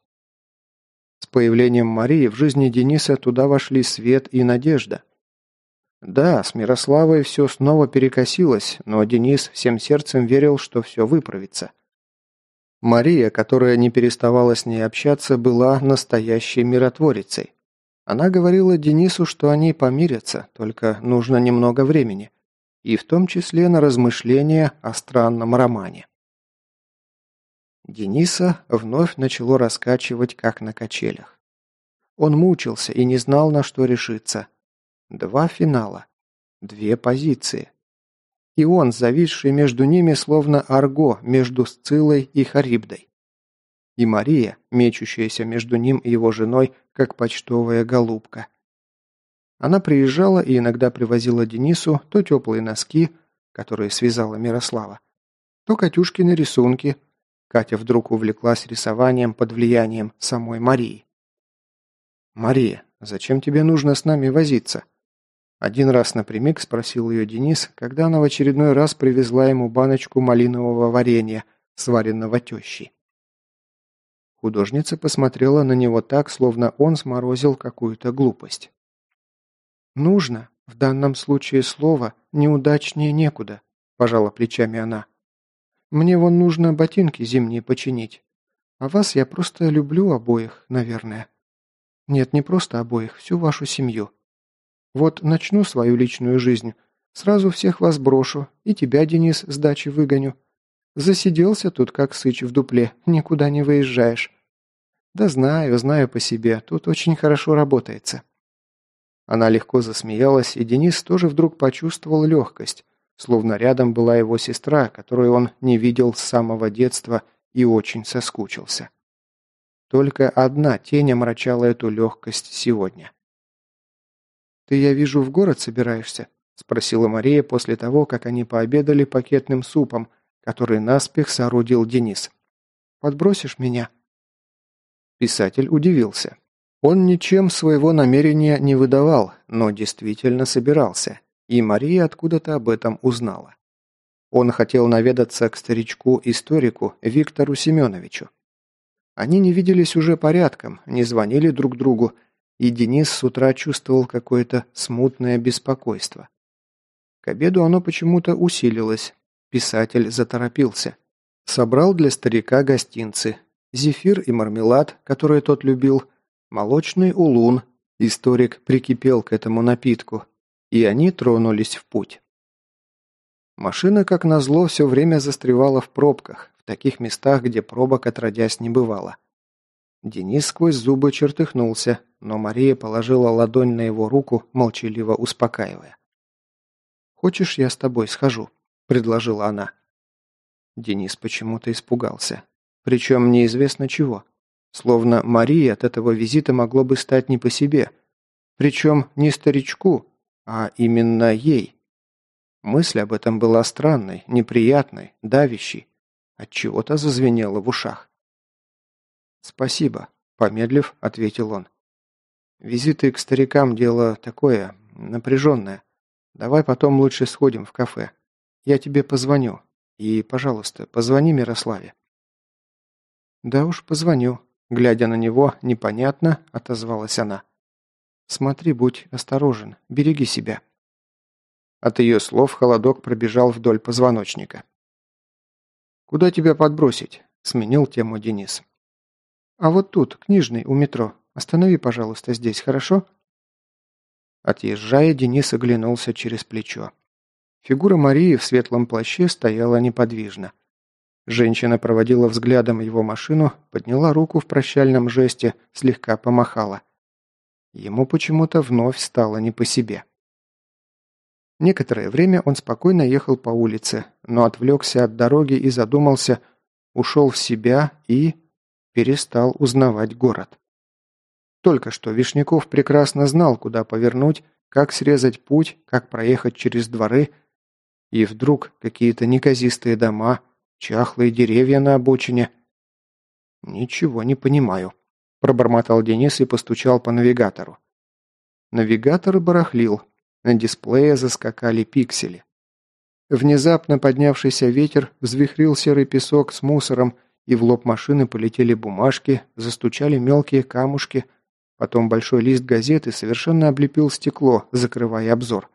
С появлением Марии в жизни Дениса туда вошли свет и надежда. Да, с Мирославой все снова перекосилось, но Денис всем сердцем верил, что все выправится. Мария, которая не переставала с ней общаться, была настоящей миротворицей. Она говорила Денису, что они помирятся, только нужно немного времени, и в том числе на размышления о странном романе. Дениса вновь начало раскачивать, как на качелях. Он мучился и не знал, на что решиться. Два финала. Две позиции. И он, зависший между ними, словно арго между Сцилой и Харибдой. И Мария, мечущаяся между ним и его женой, как почтовая голубка. Она приезжала и иногда привозила Денису то теплые носки, которые связала Мирослава, то Катюшкины рисунки – Катя вдруг увлеклась рисованием под влиянием самой Марии. «Мария, зачем тебе нужно с нами возиться?» Один раз напрямик спросил ее Денис, когда она в очередной раз привезла ему баночку малинового варенья, сваренного тещей. Художница посмотрела на него так, словно он сморозил какую-то глупость. «Нужно. В данном случае слово неудачнее некуда», – пожала плечами она. Мне вон нужно ботинки зимние починить. А вас я просто люблю обоих, наверное. Нет, не просто обоих, всю вашу семью. Вот начну свою личную жизнь, сразу всех вас брошу, и тебя, Денис, с дачи выгоню. Засиделся тут, как сыч в дупле, никуда не выезжаешь. Да знаю, знаю по себе, тут очень хорошо работается. Она легко засмеялась, и Денис тоже вдруг почувствовал легкость, словно рядом была его сестра, которую он не видел с самого детства и очень соскучился. Только одна тень омрачала эту легкость сегодня. «Ты, я вижу, в город собираешься?» – спросила Мария после того, как они пообедали пакетным супом, который наспех соорудил Денис. «Подбросишь меня?» Писатель удивился. Он ничем своего намерения не выдавал, но действительно собирался – и Мария откуда-то об этом узнала. Он хотел наведаться к старичку-историку Виктору Семеновичу. Они не виделись уже порядком, не звонили друг другу, и Денис с утра чувствовал какое-то смутное беспокойство. К обеду оно почему-то усилилось. Писатель заторопился. Собрал для старика гостинцы. Зефир и мармелад, которые тот любил, молочный улун. Историк прикипел к этому напитку, и они тронулись в путь. Машина, как назло, все время застревала в пробках, в таких местах, где пробок отродясь не бывало. Денис сквозь зубы чертыхнулся, но Мария положила ладонь на его руку, молчаливо успокаивая. «Хочешь, я с тобой схожу?» – предложила она. Денис почему-то испугался. Причем неизвестно чего. Словно Мария от этого визита могло бы стать не по себе. Причем не старичку, а именно ей. Мысль об этом была странной, неприятной, давящей. Отчего-то зазвенело в ушах. «Спасибо», – помедлив, ответил он. «Визиты к старикам – дело такое, напряженное. Давай потом лучше сходим в кафе. Я тебе позвоню. И, пожалуйста, позвони Мирославе». «Да уж, позвоню», – глядя на него, непонятно, отозвалась она. Смотри, будь осторожен, береги себя». От ее слов холодок пробежал вдоль позвоночника. «Куда тебя подбросить?» – сменил тему Денис. «А вот тут, книжный, у метро. Останови, пожалуйста, здесь, хорошо?» Отъезжая, Денис оглянулся через плечо. Фигура Марии в светлом плаще стояла неподвижно. Женщина проводила взглядом его машину, подняла руку в прощальном жесте, слегка помахала – Ему почему-то вновь стало не по себе. Некоторое время он спокойно ехал по улице, но отвлекся от дороги и задумался, ушел в себя и... перестал узнавать город. Только что Вишняков прекрасно знал, куда повернуть, как срезать путь, как проехать через дворы. И вдруг какие-то неказистые дома, чахлые деревья на обочине. «Ничего не понимаю», – пробормотал Денис и постучал по навигатору. Навигатор барахлил, на дисплее заскакали пиксели. Внезапно поднявшийся ветер взвихрил серый песок с мусором, и в лоб машины полетели бумажки, застучали мелкие камушки, потом большой лист газеты совершенно облепил стекло, закрывая обзор.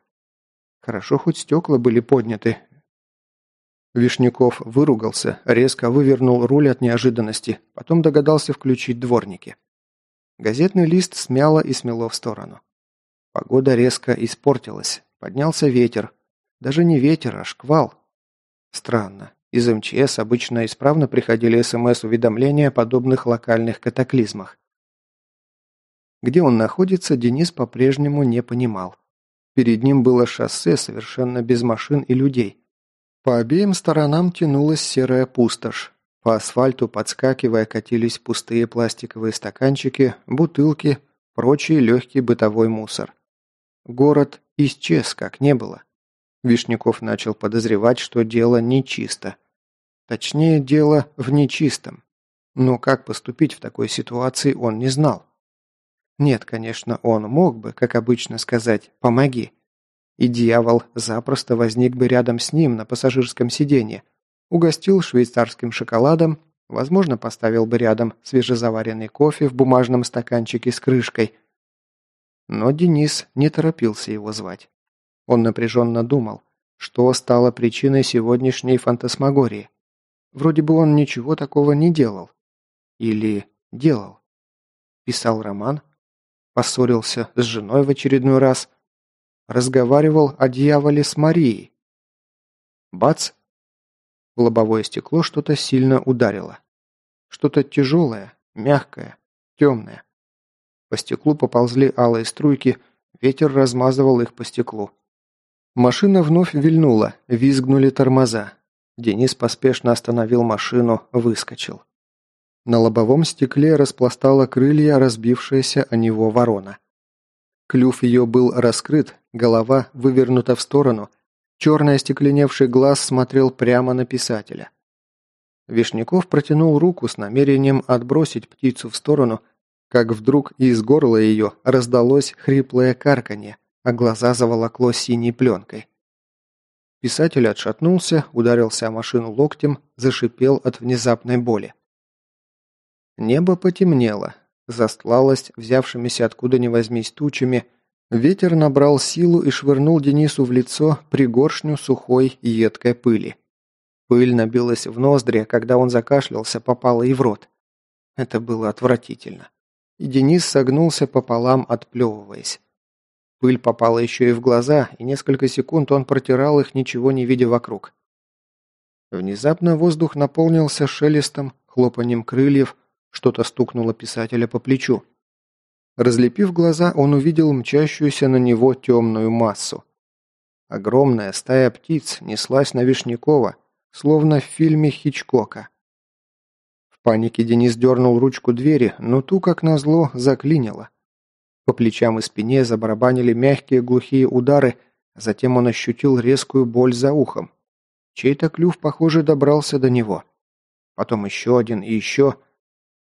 Хорошо, хоть стекла были подняты. Вишняков выругался, резко вывернул руль от неожиданности, потом догадался включить дворники. Газетный лист смяло и смело в сторону. Погода резко испортилась, поднялся ветер. Даже не ветер, а шквал. Странно. Из МЧС обычно исправно приходили СМС-уведомления о подобных локальных катаклизмах. Где он находится, Денис по-прежнему не понимал. Перед ним было шоссе совершенно без машин и людей. По обеим сторонам тянулась серая пустошь. По асфальту, подскакивая, катились пустые пластиковые стаканчики, бутылки, прочий легкий бытовой мусор. Город исчез, как не было. Вишняков начал подозревать, что дело нечисто. Точнее, дело в нечистом. Но как поступить в такой ситуации, он не знал. Нет, конечно, он мог бы, как обычно, сказать «помоги». И дьявол запросто возник бы рядом с ним на пассажирском сиденье, угостил швейцарским шоколадом, возможно, поставил бы рядом свежезаваренный кофе в бумажном стаканчике с крышкой – но Денис не торопился его звать. Он напряженно думал, что стало причиной сегодняшней фантасмагории. Вроде бы он ничего такого не делал. Или делал. Писал роман, поссорился с женой в очередной раз, разговаривал о дьяволе с Марией. Бац! В лобовое стекло что-то сильно ударило. Что-то тяжелое, мягкое, темное. По стеклу поползли алые струйки, ветер размазывал их по стеклу. Машина вновь вильнула, визгнули тормоза. Денис поспешно остановил машину, выскочил. На лобовом стекле распластала крылья разбившаяся о него ворона. Клюв ее был раскрыт, голова вывернута в сторону, черный остекленевший глаз смотрел прямо на писателя. Вишняков протянул руку с намерением отбросить птицу в сторону, как вдруг из горла ее раздалось хриплое карканье, а глаза заволокло синей пленкой. Писатель отшатнулся, ударился о машину локтем, зашипел от внезапной боли. Небо потемнело, застлалось взявшимися откуда ни возьмись тучами, ветер набрал силу и швырнул Денису в лицо пригоршню сухой едкой пыли. Пыль набилась в ноздри, а когда он закашлялся, попала и в рот. Это было отвратительно и Денис согнулся пополам, отплевываясь. Пыль попала еще и в глаза, и несколько секунд он протирал их, ничего не видя вокруг. Внезапно воздух наполнился шелестом, хлопанием крыльев, что-то стукнуло писателя по плечу. Разлепив глаза, он увидел мчащуюся на него темную массу. Огромная стая птиц неслась на Вишнякова, словно в фильме Хичкока панике Денис дернул ручку двери, но ту, как назло, заклинило. По плечам и спине забарабанили мягкие глухие удары, затем он ощутил резкую боль за ухом. Чей-то клюв, похоже, добрался до него. Потом еще один и еще.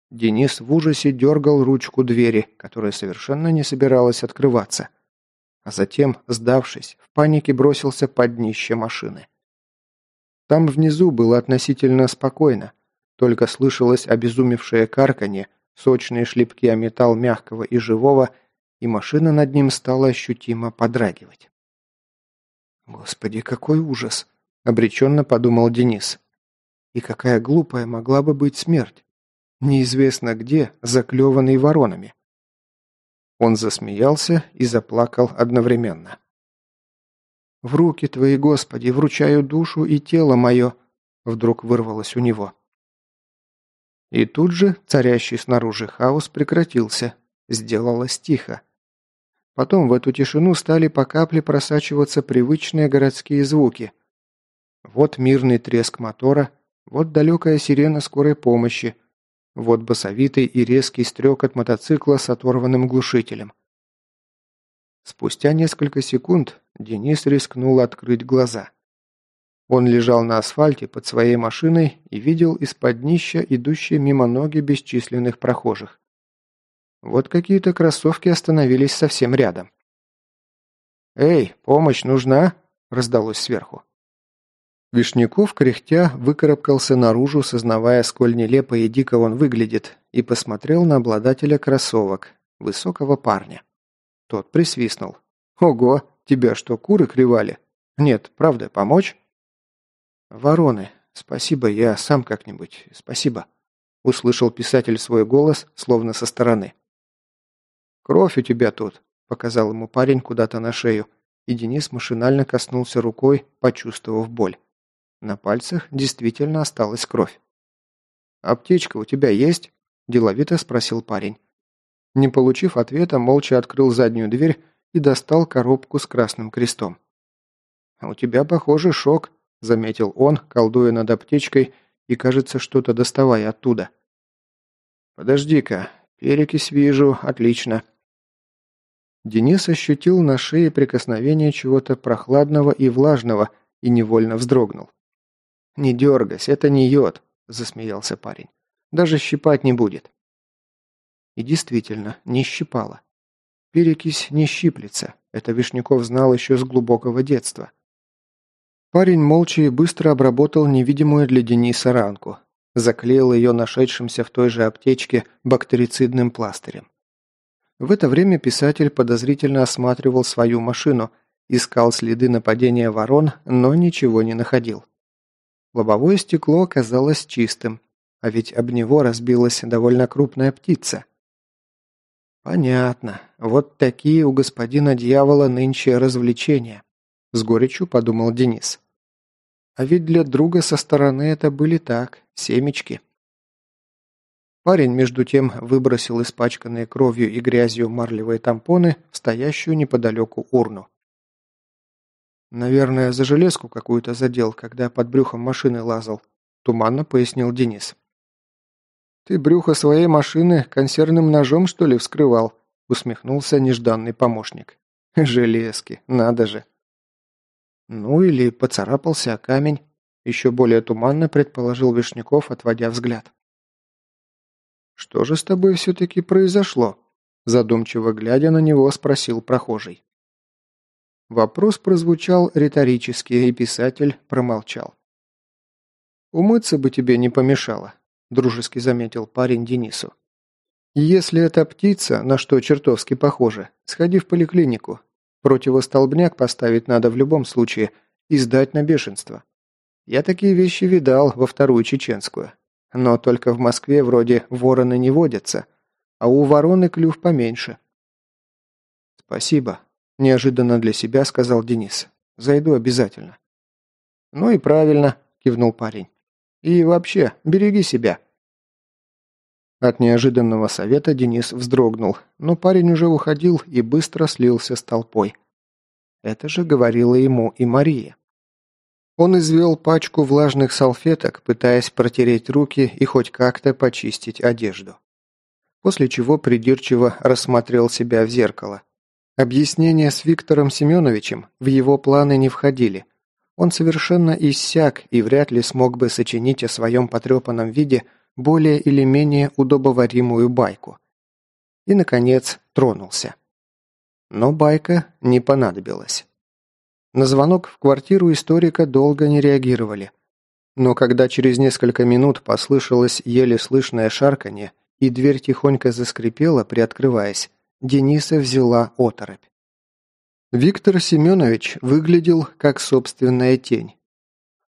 Денис в ужасе дергал ручку двери, которая совершенно не собиралась открываться. А затем, сдавшись, в панике бросился под днище машины. Там внизу было относительно спокойно. Только слышалось обезумевшее карканье, сочные шлепки о металл мягкого и живого, и машина над ним стала ощутимо подрагивать. «Господи, какой ужас!» – обреченно подумал Денис. «И какая глупая могла бы быть смерть? Неизвестно где, заклеванный воронами». Он засмеялся и заплакал одновременно. «В руки твои, Господи, вручаю душу и тело мое!» Вдруг вырвалось у него. И тут же царящий снаружи хаос прекратился, сделалось тихо. Потом в эту тишину стали по капле просачиваться привычные городские звуки. Вот мирный треск мотора, вот далекая сирена скорой помощи, вот басовитый и резкий стрек мотоцикла с оторванным глушителем. Спустя несколько секунд Денис рискнул открыть глаза. Он лежал на асфальте под своей машиной и видел из-под днища идущие мимо ноги бесчисленных прохожих. Вот какие-то кроссовки остановились совсем рядом. «Эй, помощь нужна?» – раздалось сверху. Вишняков, кряхтя, выкарабкался наружу, сознавая, сколь нелепо и дико он выглядит, и посмотрел на обладателя кроссовок, высокого парня. Тот присвистнул. «Ого, тебя что, куры клевали? Нет, правда, помочь?» «Вороны, спасибо, я сам как-нибудь, спасибо», услышал писатель свой голос, словно со стороны. «Кровь у тебя тут», – показал ему парень куда-то на шею, и Денис машинально коснулся рукой, почувствовав боль. На пальцах действительно осталась кровь. «Аптечка у тебя есть?» – деловито спросил парень. Не получив ответа, молча открыл заднюю дверь и достал коробку с красным крестом. «А «У тебя, похоже, шок», – заметил он, колдуя над аптечкой и, кажется, что-то доставая оттуда. «Подожди-ка, перекись вижу, отлично». Денис ощутил на шее прикосновение чего-то прохладного и влажного и невольно вздрогнул. «Не дергайся, это не йод», – засмеялся парень. «Даже щипать не будет». И действительно, не щипало. Перекись не щиплется, это Вишняков знал еще с глубокого детства. Парень молча и быстро обработал невидимую для Дениса ранку. Заклеил ее нашедшимся в той же аптечке бактерицидным пластырем. В это время писатель подозрительно осматривал свою машину, искал следы нападения ворон, но ничего не находил. Лобовое стекло оказалось чистым, а ведь об него разбилась довольно крупная птица. «Понятно. Вот такие у господина дьявола нынче развлечения», – с горечью подумал Денис. А ведь для друга со стороны это были так, семечки. Парень, между тем, выбросил испачканные кровью и грязью марлевые тампоны в стоящую неподалеку урну. «Наверное, за железку какую-то задел, когда под брюхом машины лазал», – туманно пояснил Денис. «Ты брюхо своей машины консервным ножом, что ли, вскрывал?» – усмехнулся нежданный помощник. «Железки, надо же!» «Ну или поцарапался о камень», – еще более туманно предположил Вишняков, отводя взгляд. «Что же с тобой все-таки произошло?» – задумчиво глядя на него, спросил прохожий. Вопрос прозвучал риторически, и писатель промолчал. «Умыться бы тебе не помешало», – дружески заметил парень Денису. «Если это птица, на что чертовски похоже, сходи в поликлинику. Противостолбняк поставить надо в любом случае и сдать на бешенство. Я такие вещи видал во вторую чеченскую. Но только в Москве вроде вороны не водятся, а у вороны клюв поменьше». «Спасибо», Неожиданно для себя сказал Денис. Зайду обязательно. Ну и правильно, кивнул парень. И вообще, береги себя. От неожиданного совета Денис вздрогнул, но парень уже уходил и быстро слился с толпой. Это же говорила ему и Мария. Он извел пачку влажных салфеток, пытаясь протереть руки и хоть как-то почистить одежду. После чего придирчиво рассмотрел себя в зеркало. Объяснения с Виктором Семеновичем в его планы не входили. Он совершенно иссяк и вряд ли смог бы сочинить о своем потрепанном виде более или менее удобоваримую байку. И, наконец, тронулся. Но байка не понадобилась. На звонок в квартиру историка долго не реагировали. Но когда через несколько минут послышалось еле слышное шарканье, и дверь тихонько заскрипела, приоткрываясь, Дениса взяла оторопь. Виктор Семенович выглядел как собственная тень.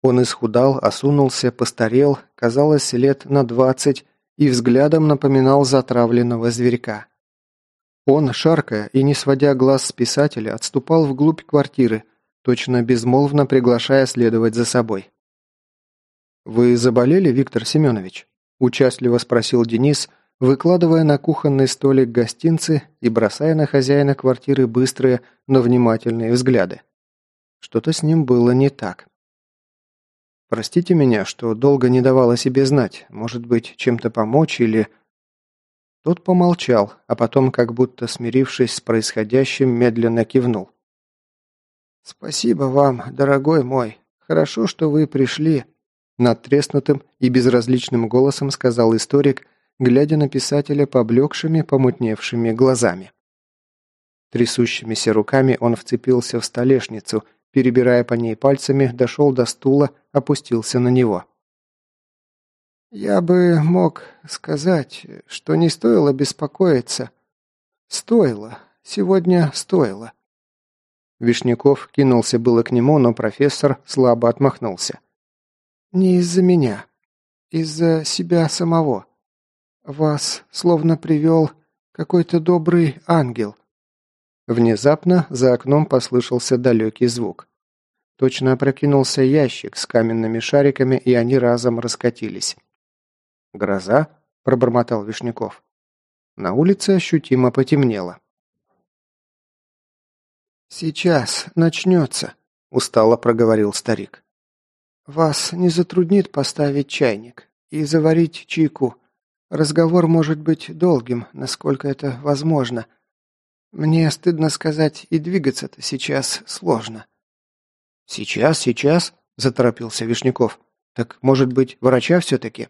Он исхудал, осунулся, постарел, казалось, лет на двадцать, и взглядом напоминал затравленного зверька. Он, шаркая и не сводя глаз с писателя, отступал вглубь квартиры, точно безмолвно приглашая следовать за собой. «Вы заболели, Виктор Семенович?» – участливо спросил Денис, выкладывая на кухонный столик гостинцы и бросая на хозяина квартиры быстрые, но внимательные взгляды. Что-то с ним было не так. «Простите меня, что долго не давала себе знать. Может быть, чем-то помочь или...» Тот помолчал, а потом, как будто смирившись с происходящим, медленно кивнул. «Спасибо вам, дорогой мой. хорошо, что вы пришли», надтреснутым и безразличным голосом сказал историк, глядя на писателя поблекшими, помутневшими глазами. Трясущимися руками он вцепился в столешницу, перебирая по ней пальцами, дошел до стула, опустился на него. «Я бы мог сказать, что не стоило беспокоиться. Стоило. Сегодня стоило». Вишняков кинулся было к нему, но профессор слабо отмахнулся. «Не из-за меня. Из-за себя самого. Вас словно привел какой-то добрый ангел». Внезапно за окном послышался далекий звук. Точно опрокинулся ящик с каменными шариками, и они разом раскатились. «Гроза?» – пробормотал Вишняков. На улице ощутимо потемнело. «Сейчас начнется», – устало проговорил старик. «Вас не затруднит поставить чайник и заварить чайку. Разговор может быть долгим, насколько это возможно. Мне стыдно сказать, и двигаться-то сейчас сложно». «Сейчас, сейчас?» – заторопился Вишняков. «Так, может быть, врача все-таки?»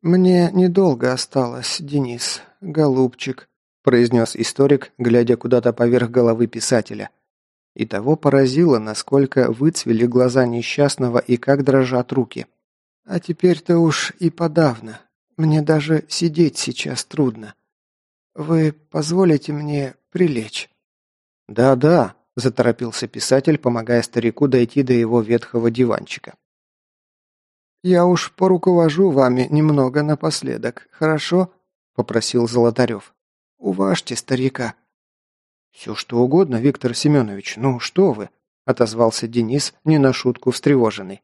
«Мне недолго осталось, Денис, голубчик», – произнес историк, глядя куда-то поверх головы писателя. И того поразило, насколько выцвели глаза несчастного и как дрожат руки. «А теперь-то уж и подавно. Мне даже сидеть сейчас трудно. Вы позволите мне прилечь?» «Да-да», – заторопился писатель, помогая старику дойти до его ветхого диванчика. «Я уж поруковожу вами немного напоследок, хорошо?» – попросил Золотарев. «Уважьте старика». «Все что угодно, Виктор Семенович, ну что вы?» – отозвался Денис, не на шутку встревоженный.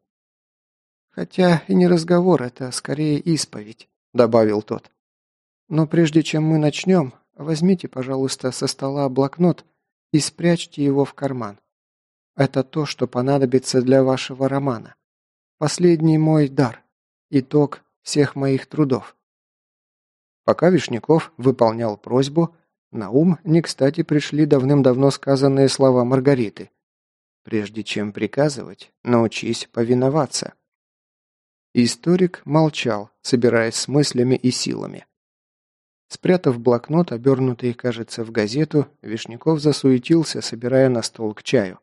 «Хотя и не разговор, это скорее исповедь», – добавил тот. «Но прежде чем мы начнем, возьмите, пожалуйста, со стола блокнот и спрячьте его в карман. Это то, что понадобится для вашего романа. Последний мой дар. Итог всех моих трудов. Пока Вишняков выполнял просьбу, на ум не кстати пришли давным-давно сказанные слова Маргариты. «Прежде чем приказывать, научись повиноваться». Историк молчал, собираясь с мыслями и силами. Спрятав блокнот, обернутый, кажется, в газету, Вишняков засуетился, собирая на стол к чаю.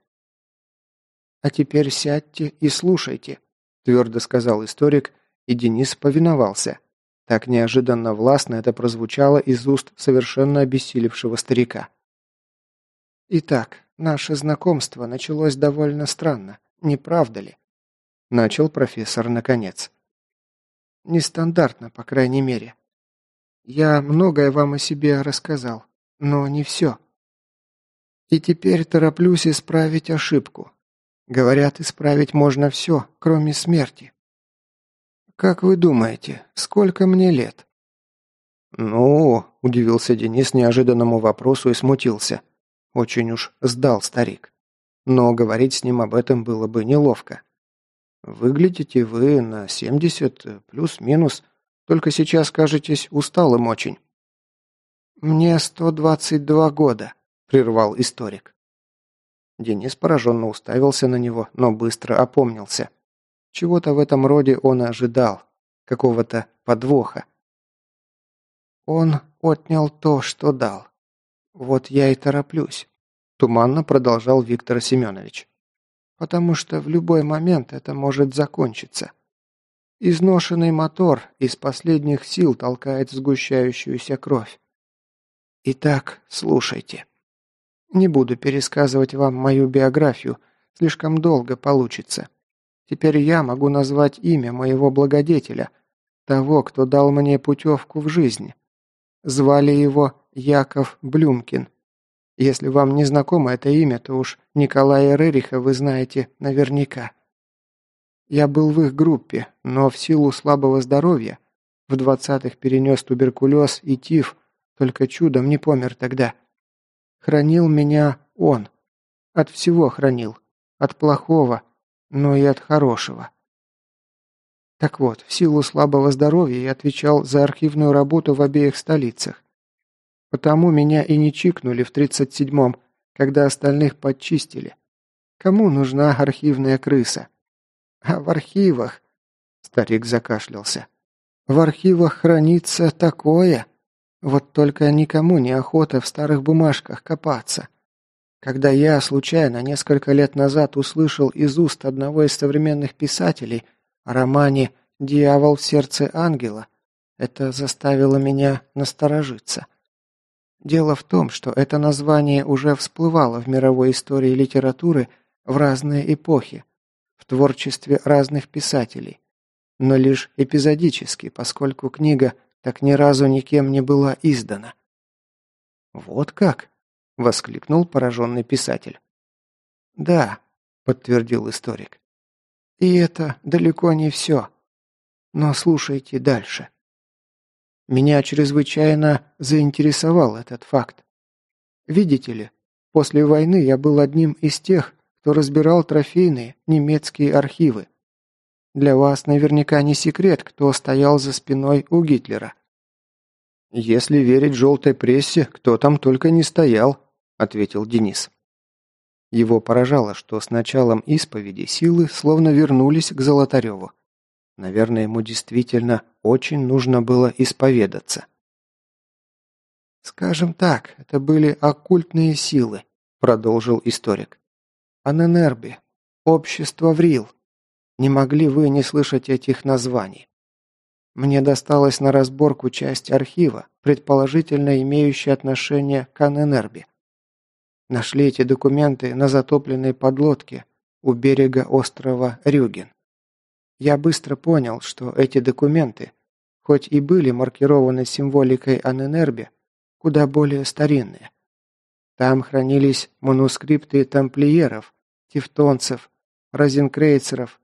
«А теперь сядьте и слушайте», твердо сказал историк, и Денис повиновался. Так неожиданно властно это прозвучало из уст совершенно обессилевшего старика. «Итак, наше знакомство началось довольно странно, не правда ли?» Начал профессор наконец. «Нестандартно, по крайней мере. Я многое вам о себе рассказал, но не все. И теперь тороплюсь исправить ошибку. Говорят, исправить можно все, кроме смерти. Как вы думаете, сколько мне лет? Ну, удивился Денис неожиданному вопросу и смутился. Очень уж сдал старик. Но говорить с ним об этом было бы неловко. Выглядите вы на семьдесят плюс-минус, только сейчас кажетесь усталым очень. Мне сто двадцать два года, прервал историк. Денис пораженно уставился на него, но быстро опомнился. Чего-то в этом роде он ожидал. Какого-то подвоха. «Он отнял то, что дал. Вот я и тороплюсь», – туманно продолжал Виктор Семенович. «Потому что в любой момент это может закончиться. Изношенный мотор из последних сил толкает сгущающуюся кровь. Итак, слушайте». Не буду пересказывать вам мою биографию, слишком долго получится. Теперь я могу назвать имя моего благодетеля, того, кто дал мне путевку в жизнь. Звали его Яков Блюмкин. Если вам не знакомо это имя, то уж Николая Рериха вы знаете наверняка. Я был в их группе, но в силу слабого здоровья в двадцатых перенес туберкулез и тиф, только чудом не помер тогда. Хранил меня он. От всего хранил. От плохого, но и от хорошего. Так вот, в силу слабого здоровья я отвечал за архивную работу в обеих столицах. Потому меня и не чикнули в 37-м, когда остальных подчистили. Кому нужна архивная крыса? А в архивах... Старик закашлялся. В архивах хранится такое. Вот только никому не охота в старых бумажках копаться. Когда я случайно несколько лет назад услышал из уст одного из современных писателей о романе «Дьявол в сердце ангела», это заставило меня насторожиться. Дело в том, что это название уже всплывало в мировой истории литературы в разные эпохи, в творчестве разных писателей, но лишь эпизодически, поскольку книга так ни разу никем не была издана. «Вот как?» – воскликнул пораженный писатель. «Да», – подтвердил историк. «И это далеко не все. Но слушайте дальше». Меня чрезвычайно заинтересовал этот факт. Видите ли, после войны я был одним из тех, кто разбирал трофейные немецкие архивы. Для вас наверняка не секрет, кто стоял за спиной у Гитлера. «Если верить желтой прессе, кто там только не стоял», – ответил Денис. Его поражало, что с началом исповеди силы словно вернулись к Золотареву. Наверное, ему действительно очень нужно было исповедаться. «Скажем так, это были оккультные силы», – продолжил историк. «Аненерби, общество Врил. Не могли вы не слышать этих названий. Мне досталось на разборку часть архива, предположительно имеющая отношение к Аненерби. Нашли эти документы на затопленной подлодке у берега острова Рюген. Я быстро понял, что эти документы, хоть и были маркированы символикой Аненербе, куда более старинные. Там хранились манускрипты тамплиеров, тевтонцев, розенкрейцеров,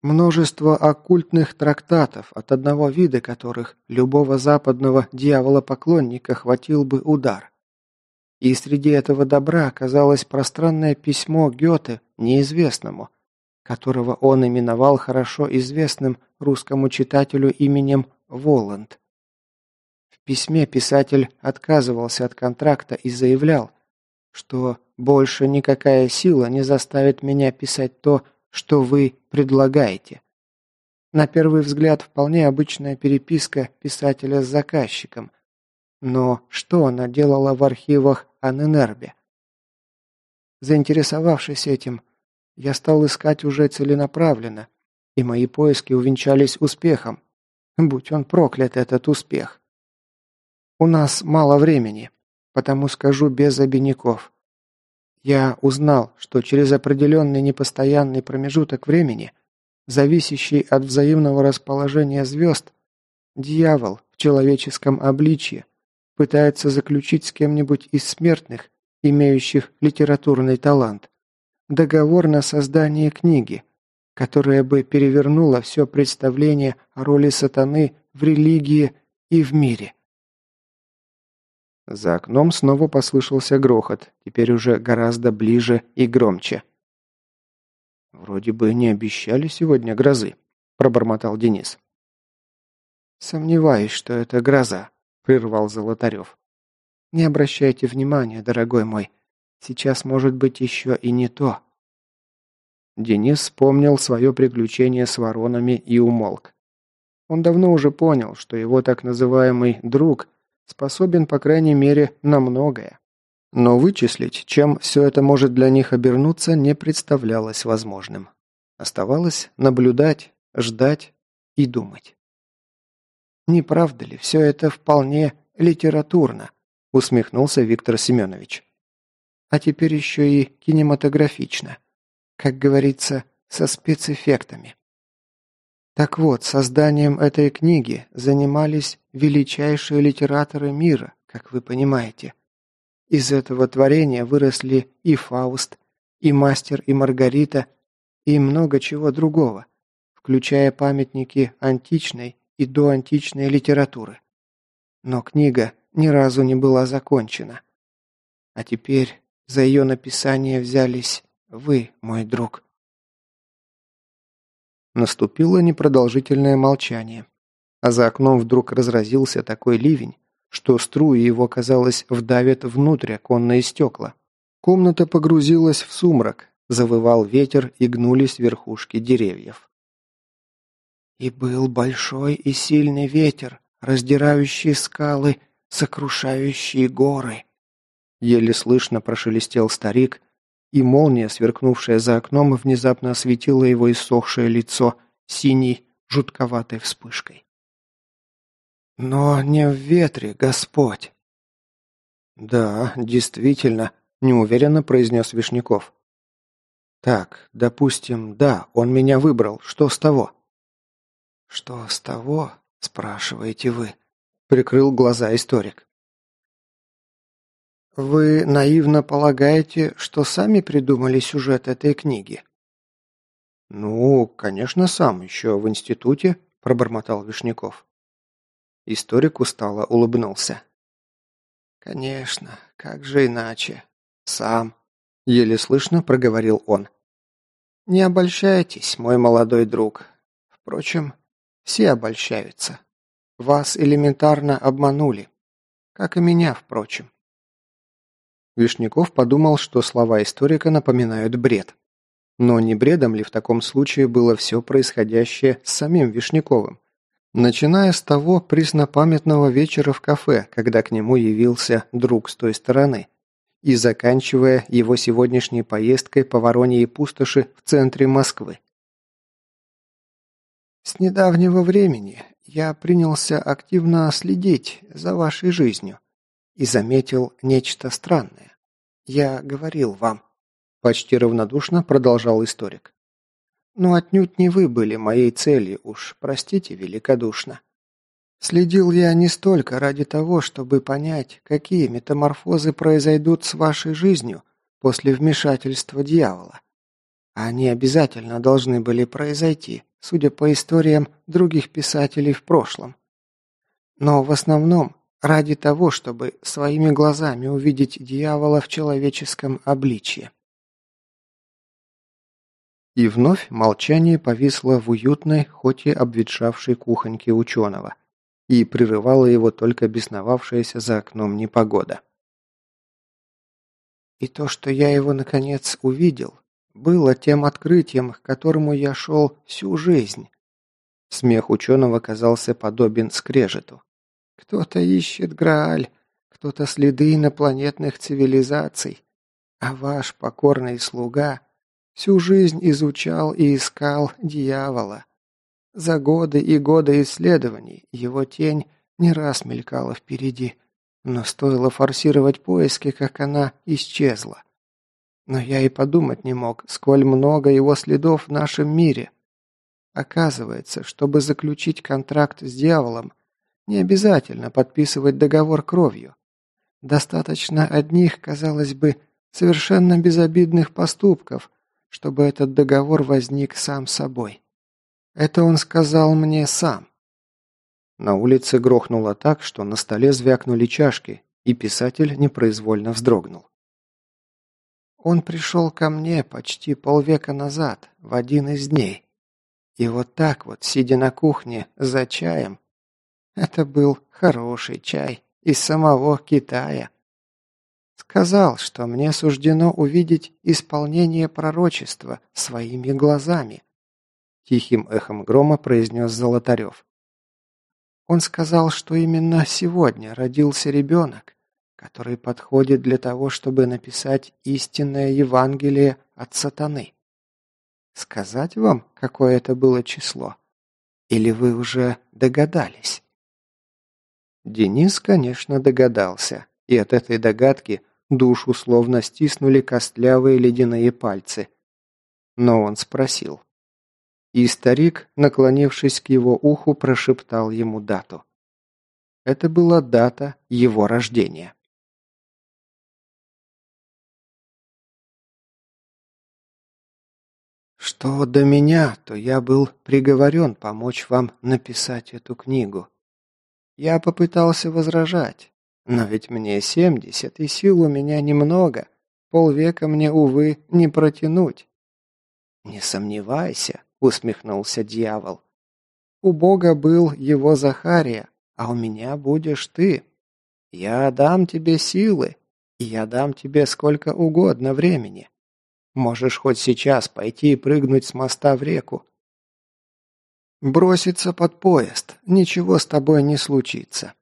множество оккультных трактатов, от одного вида которых любого западного дьявола-поклонника хватил бы удар. И среди этого добра оказалось пространное письмо Гёте неизвестному, которого он именовал хорошо известным русскому читателю именем Воланд. В письме писатель отказывался от контракта и заявлял, что больше никакая сила не заставит меня писать то, что вы предлагаете. На первый взгляд вполне обычная переписка писателя с заказчиком. Но что она делала в архивах Аненербе? Заинтересовавшись этим, я стал искать уже целенаправленно, и мои поиски увенчались успехом. Будь он проклят, этот успех. У нас мало времени, потому скажу без обиняков. Я узнал, что через определенный непостоянный промежуток времени, зависящий от взаимного расположения звезд, дьявол в человеческом обличье пытается заключить с кем-нибудь из смертных, имеющих литературный талант, договор на создание книги, которая бы перевернула все представление о роли сатаны в религии и в мире. За окном снова послышался грохот, теперь уже гораздо ближе и громче. «Вроде бы не обещали сегодня грозы», – пробормотал Денис. «Сомневаюсь, что это гроза», – прервал Золотарев. «Не обращайте внимания, дорогой мой. Сейчас может быть еще и не то». Денис вспомнил свое приключение с воронами и умолк. Он давно уже понял, что его так называемый «друг» способен, по крайней мере, на многое. Но вычислить, чем все это может для них обернуться, не представлялось возможным. Оставалось наблюдать, ждать и думать. «Не правда ли, все это вполне литературно?» усмехнулся Виктор Семенович а теперь еще и кинематографично. Как говорится, со спецэффектами. Так вот, созданием этой книги занимались величайшие литераторы мира, как вы понимаете. Из этого творения выросли и Фауст, и Мастер, и Маргарита, и много чего другого, включая памятники античной и доантичной литературы. Но книга ни разу не была закончена. А теперь за ее написание взялись вы, мой друг». Наступило непродолжительное молчание, а за окном вдруг разразился такой ливень, что струи его, казалось, вдавят внутрь оконные стекла. Комната погрузилась в сумрак, Завывал ветер и гнулись верхушки деревьев. «И был большой и сильный ветер, раздирающий скалы, сокрушающий горы». Еле слышно прошелестел старик, и молния, сверкнувшая за окном, внезапно осветила его иссохшее лицо синей, жутковатой вспышкой. «Но не в ветре, Господь!» «Да, действительно», – неуверенно произнес Вишняков. «Так, допустим, да, он меня выбрал. Что с того?» «Что с того?» – спрашиваете вы. Прикрыл глаза историк. Вы наивно полагаете, что сами придумали сюжет этой книги? Ну, конечно, сам, еще в институте, пробормотал Вишняков. Историк устало улыбнулся. Конечно, как же иначе? Сам, еле слышно проговорил он. Не обольщайтесь, мой молодой друг. Впрочем, все обольщаются. Вас элементарно обманули. Как и меня, впрочем. Вишняков подумал, что слова историка напоминают бред. Но не бредом ли в таком случае было все происходящее с самим Вишняковым? Начиная с того преснопамятного вечера в кафе, когда к нему явился друг с той стороны, и заканчивая его сегодняшней поездкой по Вороньей пустоши в центре Москвы. С недавнего времени я принялся активно следить за вашей жизнью и заметил нечто странное. Я говорил вам. Почти равнодушно продолжал историк. Но отнюдь не вы были моей целью, уж простите великодушно. Следил я не столько ради того, чтобы понять, какие метаморфозы произойдут с вашей жизнью после вмешательства дьявола. Они обязательно должны были произойти, судя по историям других писателей в прошлом. Но в основном ради того, чтобы своими глазами увидеть дьявола в человеческом обличье. И вновь молчание повисло в уютной, хоть и обветшавшей кухоньке ученого, и прерывало его только бесновавшаяся за окном непогода. И то, что я его наконец увидел, было тем открытием, к которому я шел всю жизнь. Смех ученого казался подобен скрежету. Кто-то ищет Грааль, кто-то следы инопланетных цивилизаций, а ваш покорный слуга всю жизнь изучал и искал дьявола. За годы и годы исследований его тень не раз мелькала впереди, но стоило форсировать поиски, как она исчезла. Но я и подумать не мог, сколь много его следов в нашем мире. Оказывается, чтобы заключить контракт с дьяволом, не обязательно подписывать договор кровью. Достаточно одних, казалось бы, совершенно безобидных поступков, чтобы этот договор возник сам собой. Это он сказал мне сам. На улице грохнуло так, что на столе звякнули чашки, и писатель непроизвольно вздрогнул. Он пришел ко мне почти полвека назад, в один из дней. И вот так вот, сидя на кухне за чаем, это был хороший чай из самого Китая. Сказал, что мне суждено увидеть исполнение пророчества своими глазами. Тихим эхом грома произнес Золотарев. Он сказал, что именно сегодня родился ребенок, который подходит для того, чтобы написать истинное Евангелие от сатаны. Сказать вам, какое это было число? Или вы уже догадались? Денис, конечно, догадался, и от этой догадки душу словно стиснули костлявые ледяные пальцы. Но он спросил. И старик, наклонившись к его уху, прошептал ему дату. Это была дата его рождения. Что до меня, то я был приговорен помочь вам написать эту книгу. Я попытался возражать, но ведь мне семьдесят, и сил у меня немного. Полвека мне, увы, не протянуть. «Не сомневайся», — усмехнулся дьявол. «У Бога был его Захария, а у меня будешь ты. Я дам тебе силы, и я дам тебе сколько угодно времени. Можешь хоть сейчас пойти и прыгнуть с моста в реку. Броситься под поезд. Ничего с тобой не случится.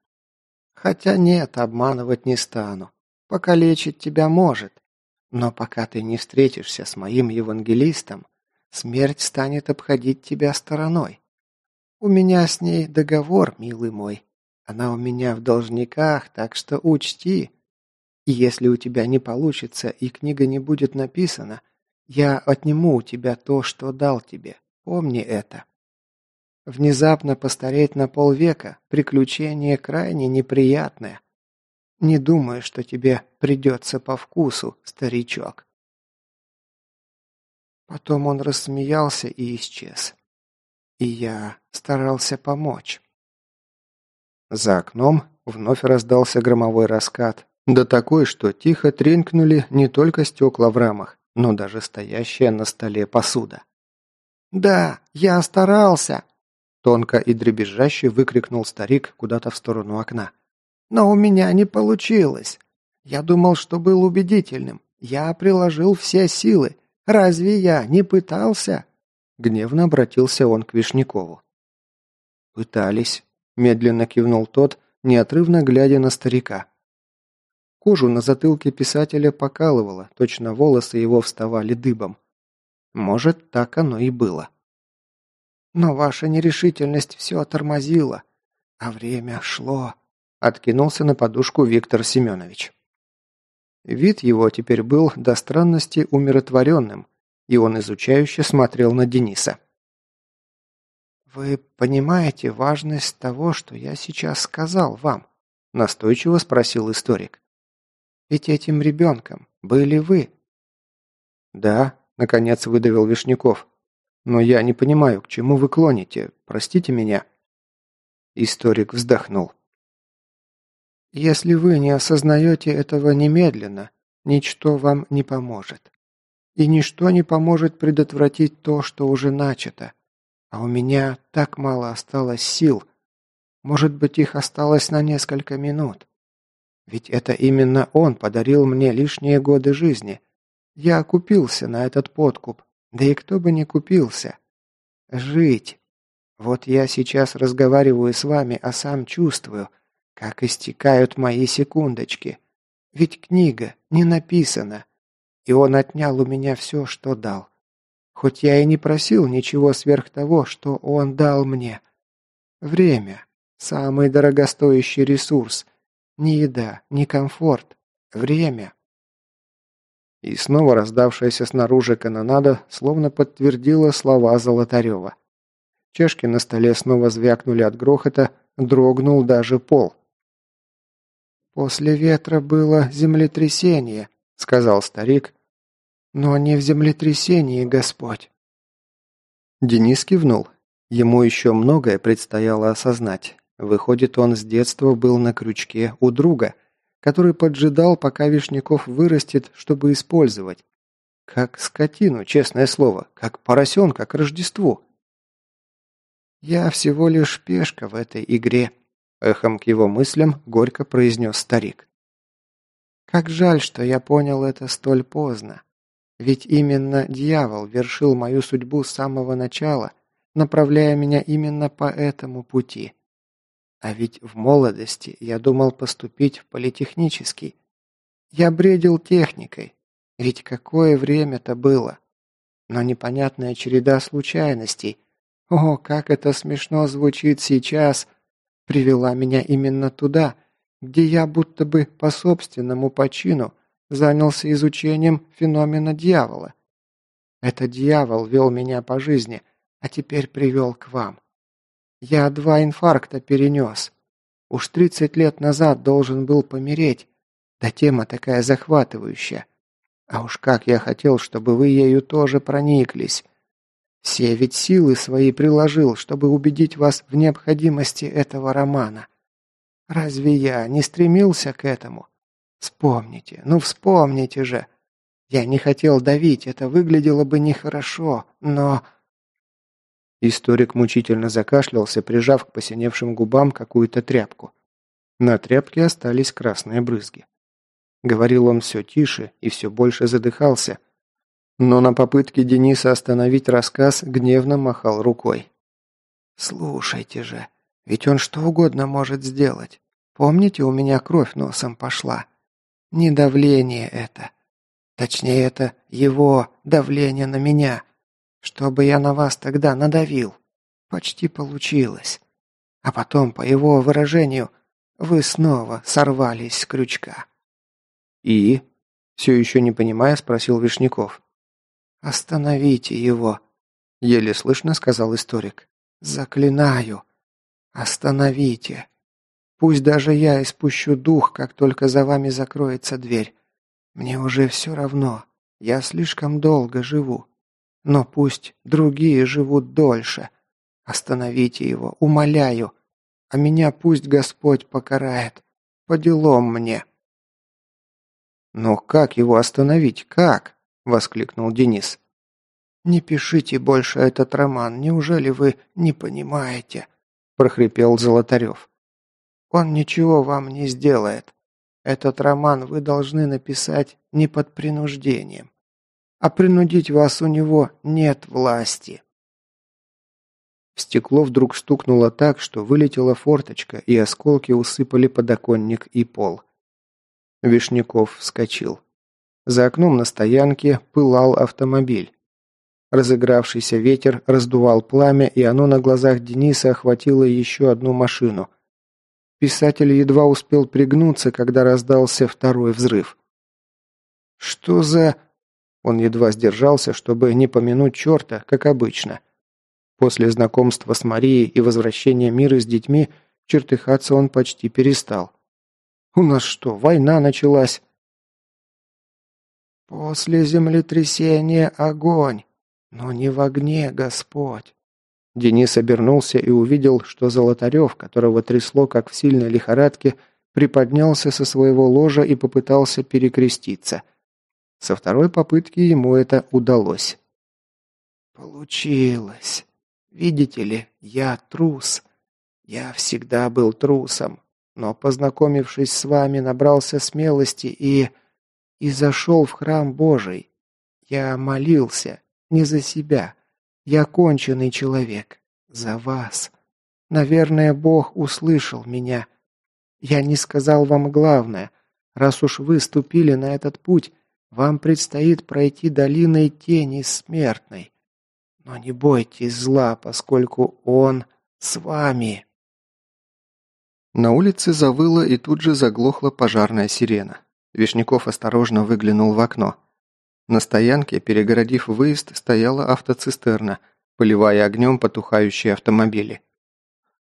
Хотя нет, обманывать не стану. Покалечить тебя может. Но пока ты не встретишься с моим евангелистом, смерть станет обходить тебя стороной. У меня с ней договор, милый мой. Она у меня в должниках, так что учти. И если у тебя не получится и книга не будет написана, я отниму у тебя то, что дал тебе. Помни это. Внезапно постареть на полвека – приключение крайне неприятное. Не думаю, что тебе придется по вкусу, старичок. Потом он рассмеялся и исчез. И я старался помочь. За окном вновь раздался громовой раскат, да такой, что тихо тренькнули не только стекла в рамах, но даже стоящая на столе посуда. «Да, я старался!» Тонко и дребезжаще выкрикнул старик куда-то в сторону окна. Но у меня не получилось. Я думал, что был убедительным. Я приложил все силы. Разве я не пытался?» Гневно обратился он к Вишнякову. «Пытались», – медленно кивнул тот, неотрывно глядя на старика. Кожу на затылке писателя покалывало, точно волосы его вставали дыбом. Может, так оно и было. Но ваша нерешительность все тормозила, а время шло. Откинулся на подушку Виктор Семенович. Вид его теперь был до странности умиротворенным, и он изучающе смотрел на Дениса. «Вы понимаете важность того, что я сейчас сказал вам?» – настойчиво спросил историк. «Ведь этим ребенком были вы». «Да», – наконец выдавил Вишняков. «Но я не понимаю, к чему вы клоните. Простите меня». Историк вздохнул. Если вы не осознаете этого немедленно, ничто вам не поможет. И ничто не поможет предотвратить то, что уже начато. А у меня так мало осталось сил. Может быть, их осталось на несколько минут. Ведь это именно он подарил мне лишние годы жизни. Я окупился на этот подкуп. Да и кто бы не купился. Жить. Вот я сейчас разговариваю с вами, а сам чувствую – как истекают мои секундочки. Ведь книга не написана. И он отнял у меня все, что дал. Хоть я и не просил ничего сверх того, что он дал мне. Время. Самый дорогостоящий ресурс. Ни еда, ни комфорт. Время. И снова раздавшаяся снаружи канонада словно подтвердила слова Золотарева. Чашки на столе снова звякнули от грохота, дрогнул даже пол. «После ветра было землетрясение», — сказал старик. «Но не в землетрясении, Господь». Денис кивнул. Ему еще многое предстояло осознать. Выходит, он с детства был на крючке у друга, который поджидал, пока Вишняков вырастет, чтобы использовать. Как скотину, честное слово, как поросенка к Рождеству. «Я всего лишь пешка в этой игре», Эхом к его мыслям горько произнес старик. «Как жаль, что я понял это столь поздно. Ведь именно дьявол вершил мою судьбу с самого начала, направляя меня именно по этому пути. А ведь в молодости я думал поступить в политехнический. Я бредил техникой. Ведь какое время-то было. Но непонятная череда случайностей. О, как это смешно звучит сейчас – привела меня именно туда, где я будто бы по собственному почину занялся изучением феномена дьявола. Это дьявол вел меня по жизни, а теперь привел к вам. Я два инфаркта перенес. Уж тридцать лет назад должен был помереть. Да тема такая захватывающая. А уж как я хотел, чтобы вы ею тоже прониклись. Все ведь силы свои приложил, чтобы убедить вас в необходимости этого романа. Разве я не стремился к этому? Вспомните, ну вспомните же. Я не хотел давить, это выглядело бы нехорошо, но... Историк мучительно закашлялся, прижав к посиневшим губам какую-то тряпку. На тряпке остались красные брызги. Говорил он все тише и все больше задыхался, Но на попытке Дениса остановить рассказ гневно махал рукой. «Слушайте же, ведь он что угодно может сделать. Помните, у меня кровь носом пошла? Не давление это. Точнее, это его давление на меня. Чтобы я на вас тогда надавил. Почти получилось. А потом, по его выражению, вы снова сорвались с крючка. «И?» – все еще не понимая, спросил Вишняков. «Остановите его», – еле слышно сказал историк. «Заклинаю. Остановите. Пусть даже я испущу дух, как только за вами закроется дверь. Мне уже все равно. Я слишком долго живу. Но пусть другие живут дольше. Остановите его, умоляю. А меня пусть Господь покарает. По делам мне». «Но как его остановить? Как?» – воскликнул Денис. «Не пишите больше этот роман, неужели вы не понимаете?» – прохрипел Золотарев. «Он ничего вам не сделает. Этот роман вы должны написать не под принуждением. А принудить вас у него нет власти». В стекло вдруг стукнуло так, что вылетела форточка, и осколки усыпали подоконник и пол. Вишняков вскочил. За окном на стоянке пылал автомобиль. Разыгравшийся ветер раздувал пламя, и оно на глазах Дениса охватило еще одну машину. Писатель едва успел пригнуться, когда раздался второй взрыв. «Что за...» Он едва сдержался, чтобы не помянуть черта, как обычно. После знакомства с Марией и возвращения мира с детьми чертыхаться он почти перестал. У нас что, война началась?» «После землетрясения огонь, но не в огне, Господь!» Денис обернулся и увидел, что Золотарев, которого трясло, как в сильной лихорадке, приподнялся со своего ложа и попытался перекреститься. Со второй попытки ему это удалось. «Получилось. Видите ли, я трус. Я всегда был трусом но, познакомившись с вами, набрался смелости и... и зашел в храм Божий. Я молился, не за себя. Я конченый человек. За вас. Наверное, Бог услышал меня. Я не сказал вам главное. Раз уж вы ступили на этот путь, вам предстоит пройти долиной тени смертной. Но не бойтесь зла, поскольку Он с вами. На улице завыла и тут же заглохла пожарная сирена. Вишняков осторожно выглянул в окно. На стоянке, перегородив выезд, стояла автоцистерна, поливая огнем потухающие автомобили.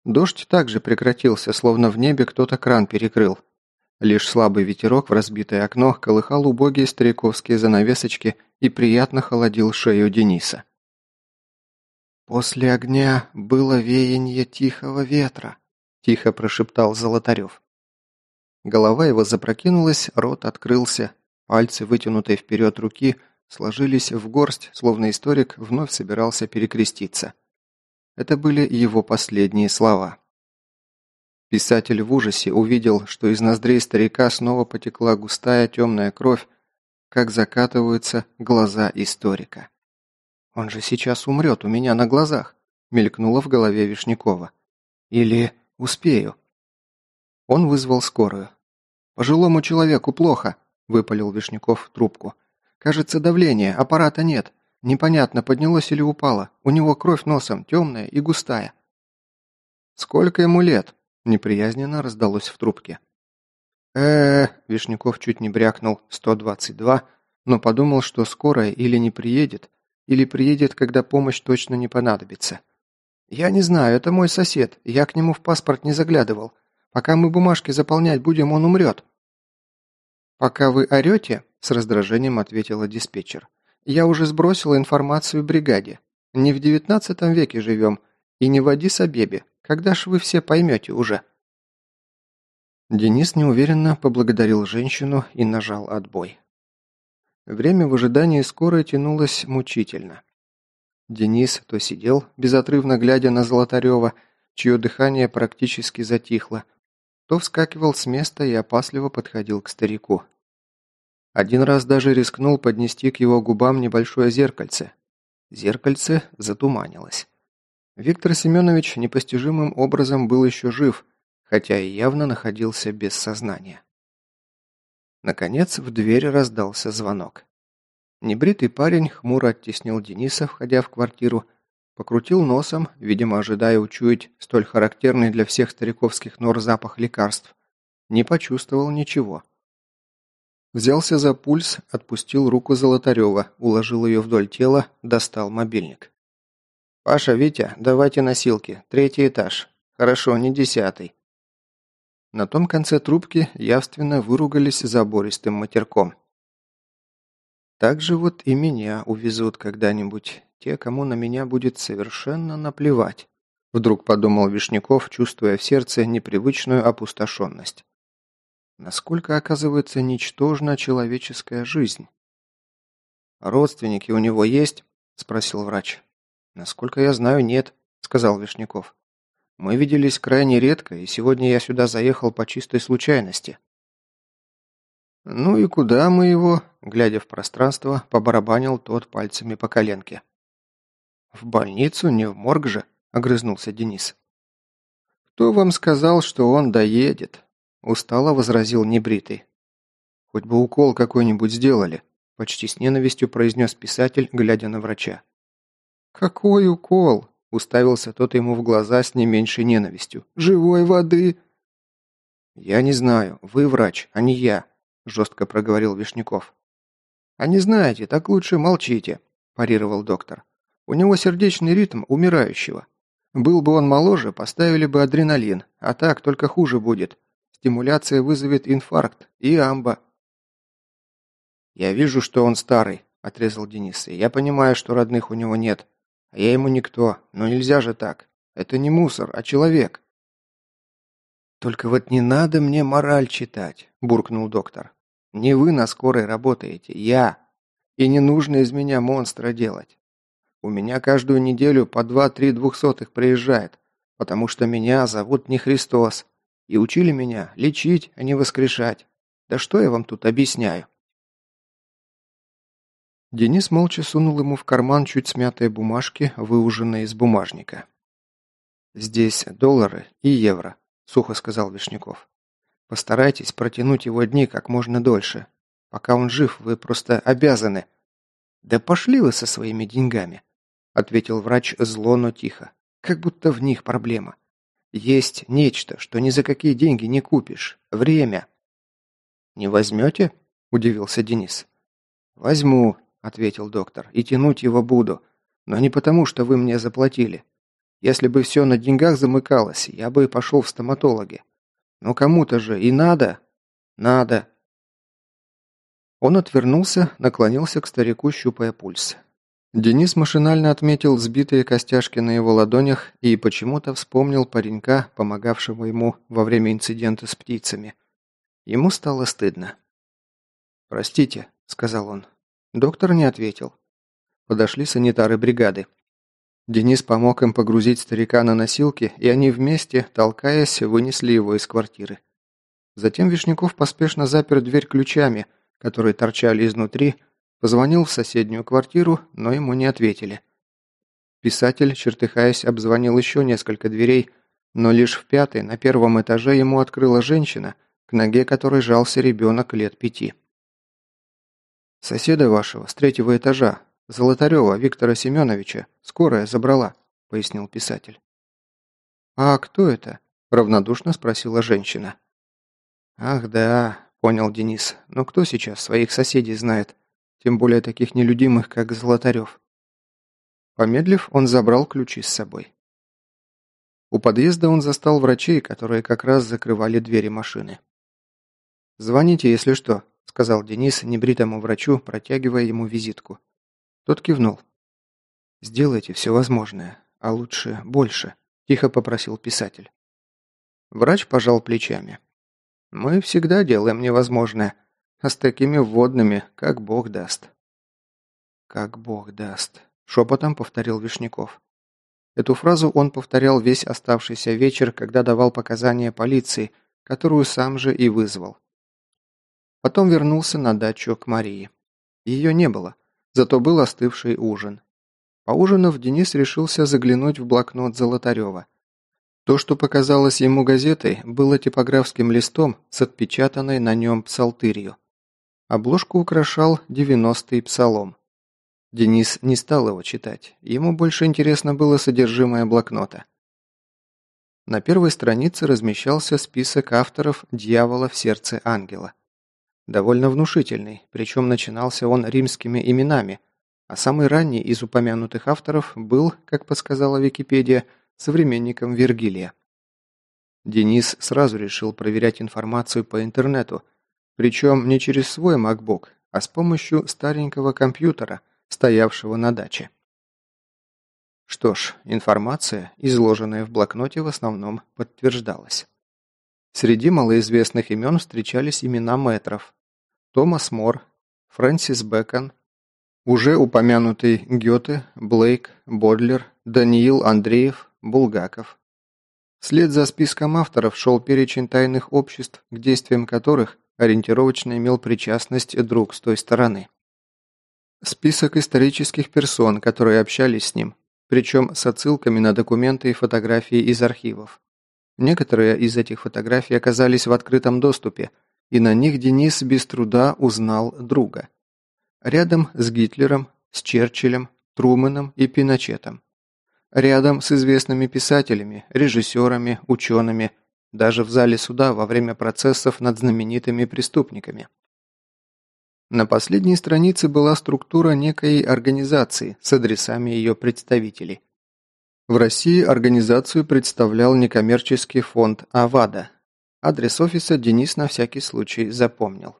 Дождь также прекратился, словно в небе кто-то кран перекрыл. Лишь слабый ветерок в разбитое окно колыхал убогие стариковские занавесочки и приятно холодил шею Дениса. «После огня было веяние тихого ветра», – тихо прошептал Золотарев. Голова его запрокинулась, рот открылся, пальцы, вытянутые вперед руки, сложились в горсть, словно историк вновь собирался перекреститься. Это были его последние слова. Писатель в ужасе увидел, что из ноздрей старика снова потекла густая темная кровь, как закатываются глаза историка. «Он же сейчас умрет у меня на глазах», — мелькнуло в голове Вишнякова. «Или Успею». Он вызвал скорую. «Пожилому человеку плохо», – выпалил Вишняков трубку. «Кажется, давление, аппарата нет. Непонятно, поднялось или упало. У него кровь носом, темная и густая». «Сколько ему лет?» – неприязненно раздалось в трубке. э, Вишняков чуть не брякнул «122», но подумал, что скорая или не приедет, или приедет, когда помощь точно не понадобится. «Я не знаю, это мой сосед. Я к нему в паспорт не заглядывал. Пока мы бумажки заполнять будем, он умрет». «Пока вы орете», – с раздражением ответила диспетчер, – «я уже сбросила информацию бригаде. Не в девятнадцатом веке живем, и не в Адис-Абебе. Когда ж вы все поймете уже?» Денис неуверенно поблагодарил женщину и нажал отбой. Время в ожидании скорой тянулось мучительно. Денис то сидел, безотрывно глядя на Золотарева, чье дыхание практически затихло, то вскакивал с места и опасливо подходил к старику. Один раз даже рискнул поднести к его губам небольшое зеркальце. Зеркальце затуманилось. Виктор Семенович непостижимым образом был еще жив, хотя и явно находился без сознания. Наконец в дверь раздался звонок. Небритый парень хмуро оттеснил Дениса, входя в квартиру, покрутил носом, видимо, ожидая учуять столь характерный для всех стариковских нор запах лекарств. Не почувствовал ничего. Взялся за пульс, отпустил руку Золотарева, уложил ее вдоль тела, достал мобильник. «Паша, Витя, давайте носилки. Третий этаж. Хорошо, не десятый». На том конце трубки явственно выругались забористым матерком. «Так же вот и меня увезут когда-нибудь. Те, кому на меня будет совершенно наплевать», вдруг подумал Вишняков, чувствуя в сердце непривычную опустошенность. Насколько, оказывается, ничтожна человеческая жизнь? «Родственники у него есть?» – спросил врач. «Насколько я знаю, нет», – сказал Вишняков. «Мы виделись крайне редко, и сегодня я сюда заехал по чистой случайности». «Ну и куда мы его?» – глядя в пространство, побарабанил тот пальцами по коленке. «В больницу, не в морг же», – огрызнулся Денис. «Кто вам сказал, что он доедет?» Устало возразил небритый. «Хоть бы укол какой-нибудь сделали», – почти с ненавистью произнес писатель, глядя на врача. «Какой укол?» – уставился тот ему в глаза с не меньшей ненавистью. «Живой воды!» «Я не знаю. Вы врач, а не я», – жестко проговорил Вишняков. «А не знаете, так лучше молчите», – парировал доктор. «У него сердечный ритм умирающего. Был бы он моложе, поставили бы адреналин, а так только хуже будет. Стимуляция вызовет инфаркт и амба. «Я вижу, что он старый», – отрезал Денис. «И я понимаю, что родных у него нет. А я ему никто. Но нельзя же так. Это не мусор, а человек». «Только вот не надо мне мораль читать», – буркнул доктор. «Не вы на скорой работаете, я. И не нужно из меня монстра делать. У меня каждую неделю по два-три двухсотых приезжает, потому что меня зовут не Христос, и учили меня лечить, а не воскрешать. Да что я вам тут объясняю?» Денис молча сунул ему в карман чуть смятые бумажки, выуженные из бумажника. «Здесь доллары и евро», – сухо сказал Вишняков. «Постарайтесь протянуть его дни как можно дольше. Пока он жив, вы просто обязаны». «Да пошли вы со своими деньгами», – ответил врач зло, но тихо. «Как будто в них проблема. Есть нечто, что ни за какие деньги не купишь. Время. «Не возьмете?» – удивился Денис. «Возьму», – ответил доктор, – «и тянуть его буду. Но не потому, что вы мне заплатили. Если бы все на деньгах замыкалось, я бы и пошел в стоматологи. Но кому-то же и надо. Надо». Он отвернулся, наклонился к старику, щупая пульс. Денис машинально отметил сбитые костяшки на его ладонях и почему-то вспомнил паренька, помогавшего ему во время инцидента с птицами. Ему стало стыдно. «Простите», — сказал он. Доктор не ответил. Подошли санитары бригады. Денис помог им погрузить старика на носилки, и они вместе, толкаясь, вынесли его из квартиры. Затем Вишняков поспешно запер дверь ключами, которые торчали изнутри, Позвонил в соседнюю квартиру, но ему не ответили. Писатель, чертыхаясь, обзвонил еще несколько дверей, но лишь в пятой, на первом этаже, ему открыла женщина, к ноге которой жался ребенок лет пяти. «Соседа вашего, с третьего этажа, Золотарева Виктора Семеновича, скорая забрала», – пояснил писатель. «А кто это?» – равнодушно спросила женщина. «Ах да», – понял Денис, – «но кто сейчас своих соседей знает? тем более таких нелюдимых, как Золотарев. Помедлив, он забрал ключи с собой. У подъезда он застал врачей, которые как раз закрывали двери машины. «Звоните, если что», – сказал Денис небритому врачу, протягивая ему визитку. Тот кивнул. «Сделайте все возможное, а лучше больше», – тихо попросил писатель. Врач пожал плечами. «Мы всегда делаем невозможное», а с такими вводными, как бог даст. «Как бог даст», – шепотом повторил Вишняков. Эту фразу он повторял весь оставшийся вечер, когда давал показания полиции, которую сам же и вызвал. Потом вернулся на дачу к Марии. Ее не было, зато был остывший ужин. Поужинав, Денис решился заглянуть в блокнот Золотарева. То, что показалось ему газетой, было типографским листом с отпечатанной на нем псалтырью. Обложку украшал девяностый псалом. Денис не стал его читать, ему больше интересно было содержимое блокнота. На первой странице размещался список авторов «Дьявола в сердце ангела». Довольно внушительный, причем начинался он римскими именами, а самый ранний из упомянутых авторов был, как подсказала Википедия, современником Вергилия. Денис сразу решил проверять информацию по интернету, причем не через свой MacBook, а с помощью старенького компьютера, стоявшего на даче. Что ж, информация, изложенная в блокноте, в основном подтверждалась. Среди малоизвестных имен встречались имена мэтров. Томас Мор, Фрэнсис Бэкон, уже упомянутый Гёте, Блейк, Бодлер, Даниил Андреев, Булгаков. Вслед за списком авторов шел перечень тайных обществ, к действиям которых ориентировочно имел причастность друг с той стороны. Список исторических персон, которые общались с ним, причем с отсылками на документы и фотографии из архивов. Некоторые из этих фотографий оказались в открытом доступе, и на них Денис без труда узнал друга. Рядом с Гитлером, с Черчиллем, Трумэном и Пиночетом. Рядом с известными писателями, режиссерами, учеными, даже в зале суда во время процессов над знаменитыми преступниками. На последней странице была структура некой организации с адресами ее представителей. В России организацию представлял некоммерческий фонд «Авада». Адрес офиса Денис на всякий случай запомнил.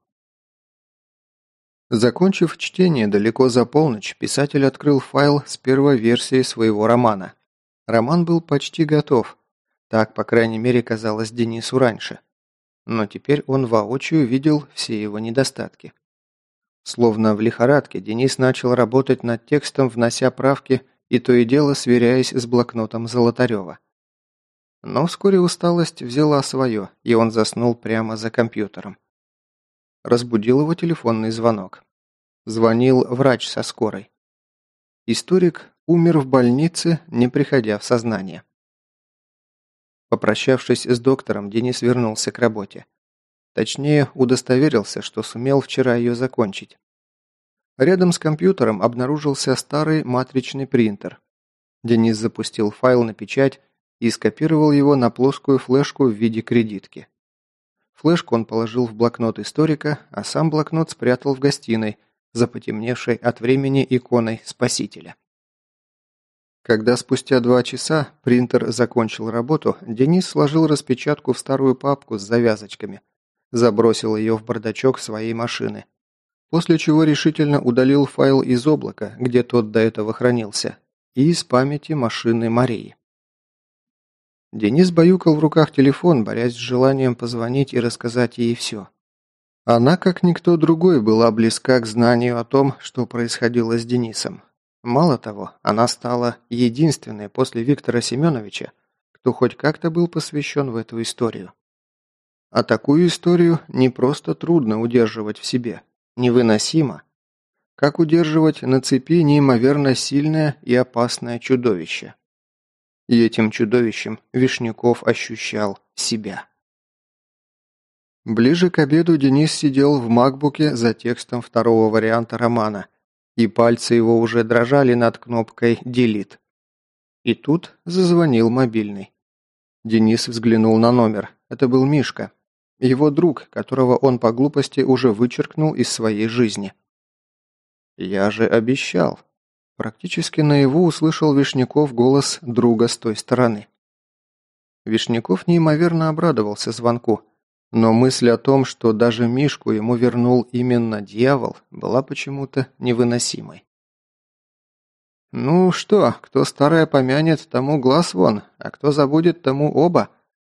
Закончив чтение далеко за полночь, писатель открыл файл с первой версией своего романа. Роман был почти готов. Так, по крайней мере, казалось Денису раньше. Но теперь он воочию видел все его недостатки. Словно в лихорадке, Денис начал работать над текстом, внося правки и то и дело сверяясь с блокнотом Золотарева. Но вскоре усталость взяла свое, и он заснул прямо за компьютером. Разбудил его телефонный звонок. Звонил врач со скорой. Историк умер в больнице, не приходя в сознание. Попрощавшись с доктором, Денис вернулся к работе. Точнее, удостоверился, что сумел вчера ее закончить. Рядом с компьютером обнаружился старый матричный принтер. Денис запустил файл на печать и скопировал его на плоскую флешку в виде кредитки. Флешку он положил в блокнот историка, а сам блокнот спрятал в гостиной, за потемневшей от времени иконой Спасителя. Когда спустя два часа принтер закончил работу, Денис сложил распечатку в старую папку с завязочками, забросил ее в бардачок своей машины. После чего решительно удалил файл из облака, где тот до этого хранился, и из памяти машины Марии. Денис баюкал в руках телефон, борясь с желанием позвонить и рассказать ей все. Она, как никто другой, была близка к знанию о том, что происходило с Денисом. Мало того, она стала единственной после Виктора Семеновича, кто хоть как-то был посвящен в эту историю. А такую историю не просто трудно удерживать в себе, невыносимо. Как удерживать на цепи неимоверно сильное и опасное чудовище. И этим чудовищем Вишняков ощущал себя. Ближе к обеду Денис сидел в макбуке за текстом второго варианта романа, и пальцы его уже дрожали над кнопкой «Делит». И тут зазвонил мобильный. Денис взглянул на номер. Это был Мишка. Его друг, которого он по глупости уже вычеркнул из своей жизни. «Я же обещал». Практически наяву услышал Вишняков голос друга с той стороны. Вишняков неимоверно обрадовался звонку, но мысль о том, что даже Мишку ему вернул именно дьявол, была почему-то невыносимой. «Ну что, кто старое помянет, тому глаз вон, а кто забудет, тому оба»,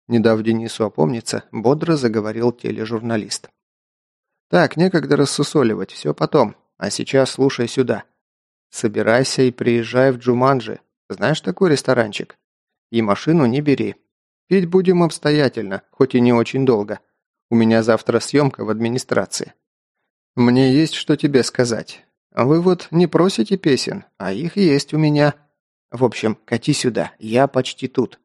не дав Денису опомниться, бодро заговорил тележурналист. «Так, некогда рассусоливать, все потом, а сейчас слушай сюда. Собирайся и приезжай в Джуманджи. Знаешь такой ресторанчик? И машину не бери. Пить будем обстоятельно, хоть и не очень долго. У меня завтра съемка в администрации. Мне есть что тебе сказать. Вы вот не просите песен, а их есть у меня. В общем, кати сюда, я почти тут.